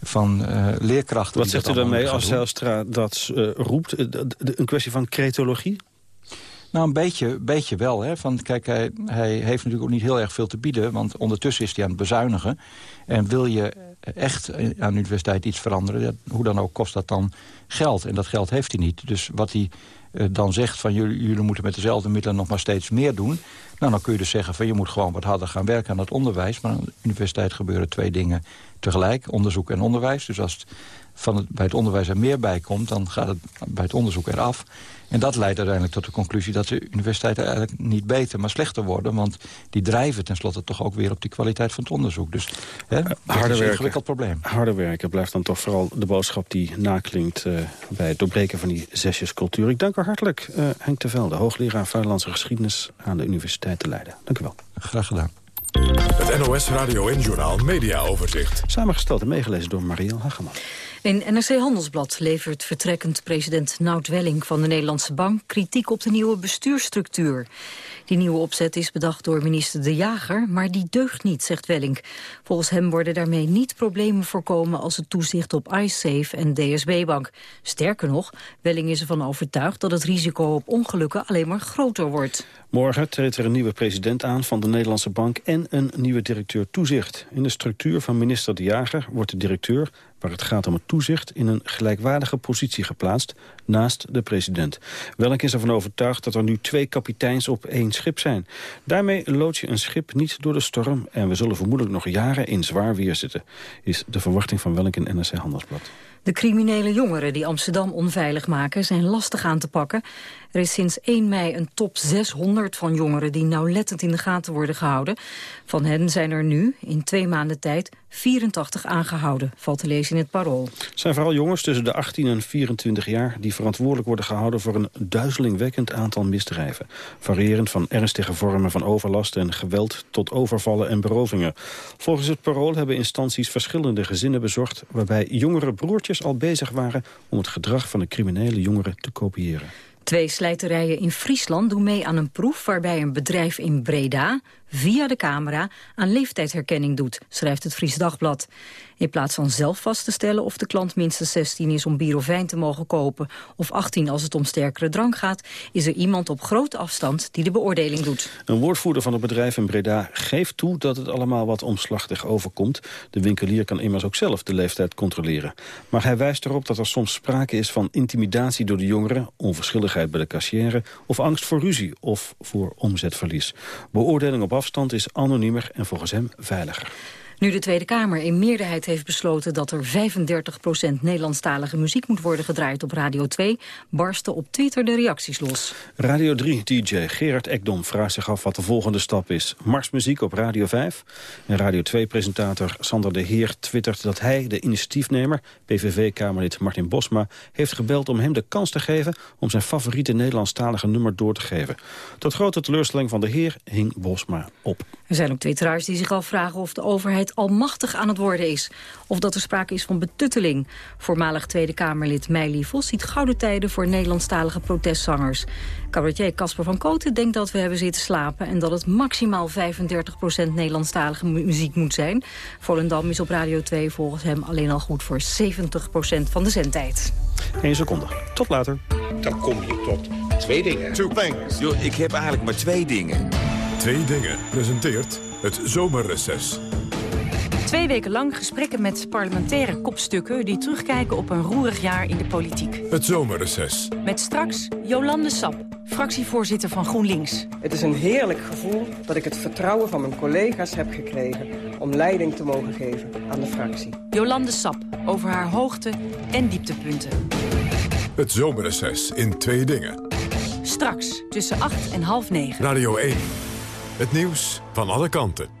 van leerkrachten. Wat zegt u daarmee als Zijlstra dat roept? een kwestie van cretologie? Nou, een beetje, beetje wel. Hè. Van, kijk, hij, hij heeft natuurlijk ook niet heel erg veel te bieden... want ondertussen is hij aan het bezuinigen. En wil je echt aan de universiteit iets veranderen... hoe dan ook kost dat dan geld. En dat geld heeft hij niet. Dus wat hij uh, dan zegt van jullie, jullie moeten met dezelfde middelen nog maar steeds meer doen... nou, dan kun je dus zeggen van je moet gewoon wat harder gaan werken aan het onderwijs. Maar aan de universiteit gebeuren twee dingen tegelijk, onderzoek en onderwijs. Dus als van het, bij het onderwijs er meer bij komt, dan gaat het bij het onderzoek eraf. En dat leidt uiteindelijk tot de conclusie dat de universiteiten eigenlijk niet beter, maar slechter worden. Want die drijven tenslotte toch ook weer op die kwaliteit van het onderzoek. Dus hè, dat harder is een ingewikkeld probleem. Harder werken blijft dan toch vooral de boodschap die naklinkt uh, bij het doorbreken van die zesjescultuur. Ik dank u hartelijk, uh, Henk de Velde, hoogleraar Vaderlandse Geschiedenis aan de Universiteit te Leiden. Dank u wel. Graag gedaan. Het NOS Radio en Journaal Media Overzicht. Samengesteld en meegelezen door Marielle Hageman. In NRC Handelsblad levert vertrekkend president Nout Welling van de Nederlandse Bank kritiek op de nieuwe bestuursstructuur. Die nieuwe opzet is bedacht door minister De Jager, maar die deugt niet, zegt Welling. Volgens hem worden daarmee niet problemen voorkomen als het toezicht op iSafe en DSB-bank. Sterker nog, Welling is ervan overtuigd dat het risico op ongelukken alleen maar groter wordt. Morgen treedt er een nieuwe president aan van de Nederlandse Bank en een nieuwe directeur toezicht. In de structuur van minister De Jager wordt de directeur waar het gaat om het toezicht in een gelijkwaardige positie geplaatst naast de president. Welk is ervan overtuigd dat er nu twee kapiteins op één schip zijn. Daarmee loodt je een schip niet door de storm en we zullen vermoedelijk nog jaren in zwaar weer zitten, is de verwachting van Welk in NRC Handelsblad. De criminele jongeren die Amsterdam onveilig maken zijn lastig aan te pakken. Er is sinds 1 mei een top 600 van jongeren die nauwlettend in de gaten worden gehouden. Van hen zijn er nu, in twee maanden tijd, 84 aangehouden, valt te lezen in het Parool. Het zijn vooral jongens tussen de 18 en 24 jaar... die verantwoordelijk worden gehouden voor een duizelingwekkend aantal misdrijven. Variërend van ernstige vormen van overlast en geweld... tot overvallen en berovingen. Volgens het Parool hebben instanties verschillende gezinnen bezocht... waarbij jongere broertjes al bezig waren... om het gedrag van de criminele jongeren te kopiëren. Twee slijterijen in Friesland doen mee aan een proef... waarbij een bedrijf in Breda via de camera aan leeftijdsherkenning doet, schrijft het Fries Dagblad. In plaats van zelf vast te stellen of de klant minstens 16 is om bier of wijn te mogen kopen, of 18 als het om sterkere drank gaat, is er iemand op grote afstand die de beoordeling doet. Een woordvoerder van het bedrijf in Breda geeft toe dat het allemaal wat omslachtig overkomt. De winkelier kan immers ook zelf de leeftijd controleren. Maar hij wijst erop dat er soms sprake is van intimidatie door de jongeren, onverschilligheid bij de kassière of angst voor ruzie of voor omzetverlies. Beoordeling op afstand is anoniemer en volgens hem veiliger. Nu de Tweede Kamer in meerderheid heeft besloten dat er 35% Nederlandstalige muziek moet worden gedraaid op Radio 2, barsten op Twitter de reacties los. Radio 3-dj Gerard Ekdom vraagt zich af wat de volgende stap is. Marsmuziek op Radio 5. En Radio 2-presentator Sander de Heer twittert dat hij, de initiatiefnemer, PVV-kamerlid Martin Bosma, heeft gebeld om hem de kans te geven om zijn favoriete Nederlandstalige nummer door te geven. Tot grote teleurstelling van de Heer hing Bosma op. Er zijn ook twitteraars die zich afvragen of de overheid almachtig aan het worden is. Of dat er sprake is van betutteling. Voormalig Tweede Kamerlid Meili Vos ziet gouden tijden voor Nederlandstalige protestzangers. Cabaretier Casper van Koten denkt dat we hebben zitten slapen... en dat het maximaal 35% Nederlandstalige muziek moet zijn. Volendam is op Radio 2 volgens hem alleen al goed voor 70% van de zendtijd. Eén seconde. Tot later. Dan kom je tot twee dingen. Two things. Yo, ik heb eigenlijk maar twee dingen. Twee dingen presenteert het zomerreces. Twee weken lang gesprekken met parlementaire kopstukken... die terugkijken op een roerig jaar in de politiek. Het zomerreces. Met straks Jolande Sap, fractievoorzitter van GroenLinks. Het is een heerlijk gevoel dat ik het vertrouwen van mijn collega's heb gekregen... om leiding te mogen geven aan de fractie. Jolande Sap over haar hoogte- en dieptepunten. Het zomerreces in twee dingen. Straks tussen acht en half negen. Radio 1. Het nieuws van alle kanten.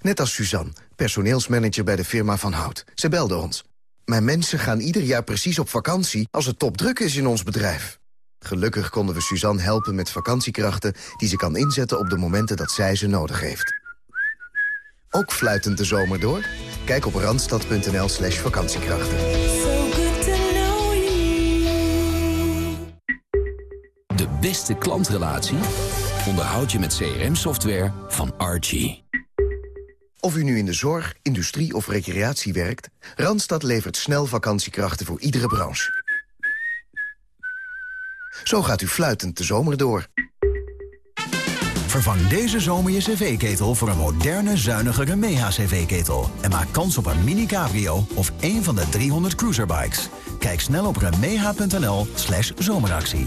Net als Suzanne, personeelsmanager bij de firma Van Hout. Ze belde ons. Mijn mensen gaan ieder jaar precies op vakantie als het topdruk is in ons bedrijf. Gelukkig konden we Suzanne helpen met vakantiekrachten... die ze kan inzetten op de momenten dat zij ze nodig heeft. Ook fluitend de zomer door? Kijk op randstad.nl slash vakantiekrachten. De beste klantrelatie onderhoud je met CRM-software van Archie. Of u nu in de zorg, industrie of recreatie werkt... Randstad levert snel vakantiekrachten voor iedere branche. Zo gaat u fluitend de zomer door. Vervang deze zomer je cv-ketel voor een moderne, zuinigere Meha-cv-ketel. En maak kans op een mini-cabrio of een van de 300 cruiserbikes. Kijk snel op remeha.nl slash zomeractie.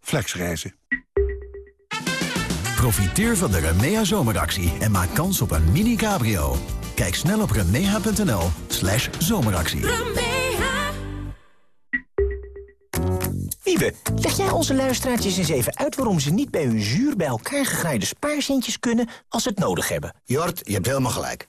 flexreizen. Profiteer van de Remea zomeractie en maak kans op een mini-cabrio. Kijk snel op remea.nl slash zomeractie. Wiebe, leg jij onze luisteraartjes eens even uit... waarom ze niet bij hun zuur bij elkaar gegraaide spaarzintjes kunnen... als ze het nodig hebben? Jort, je hebt helemaal gelijk.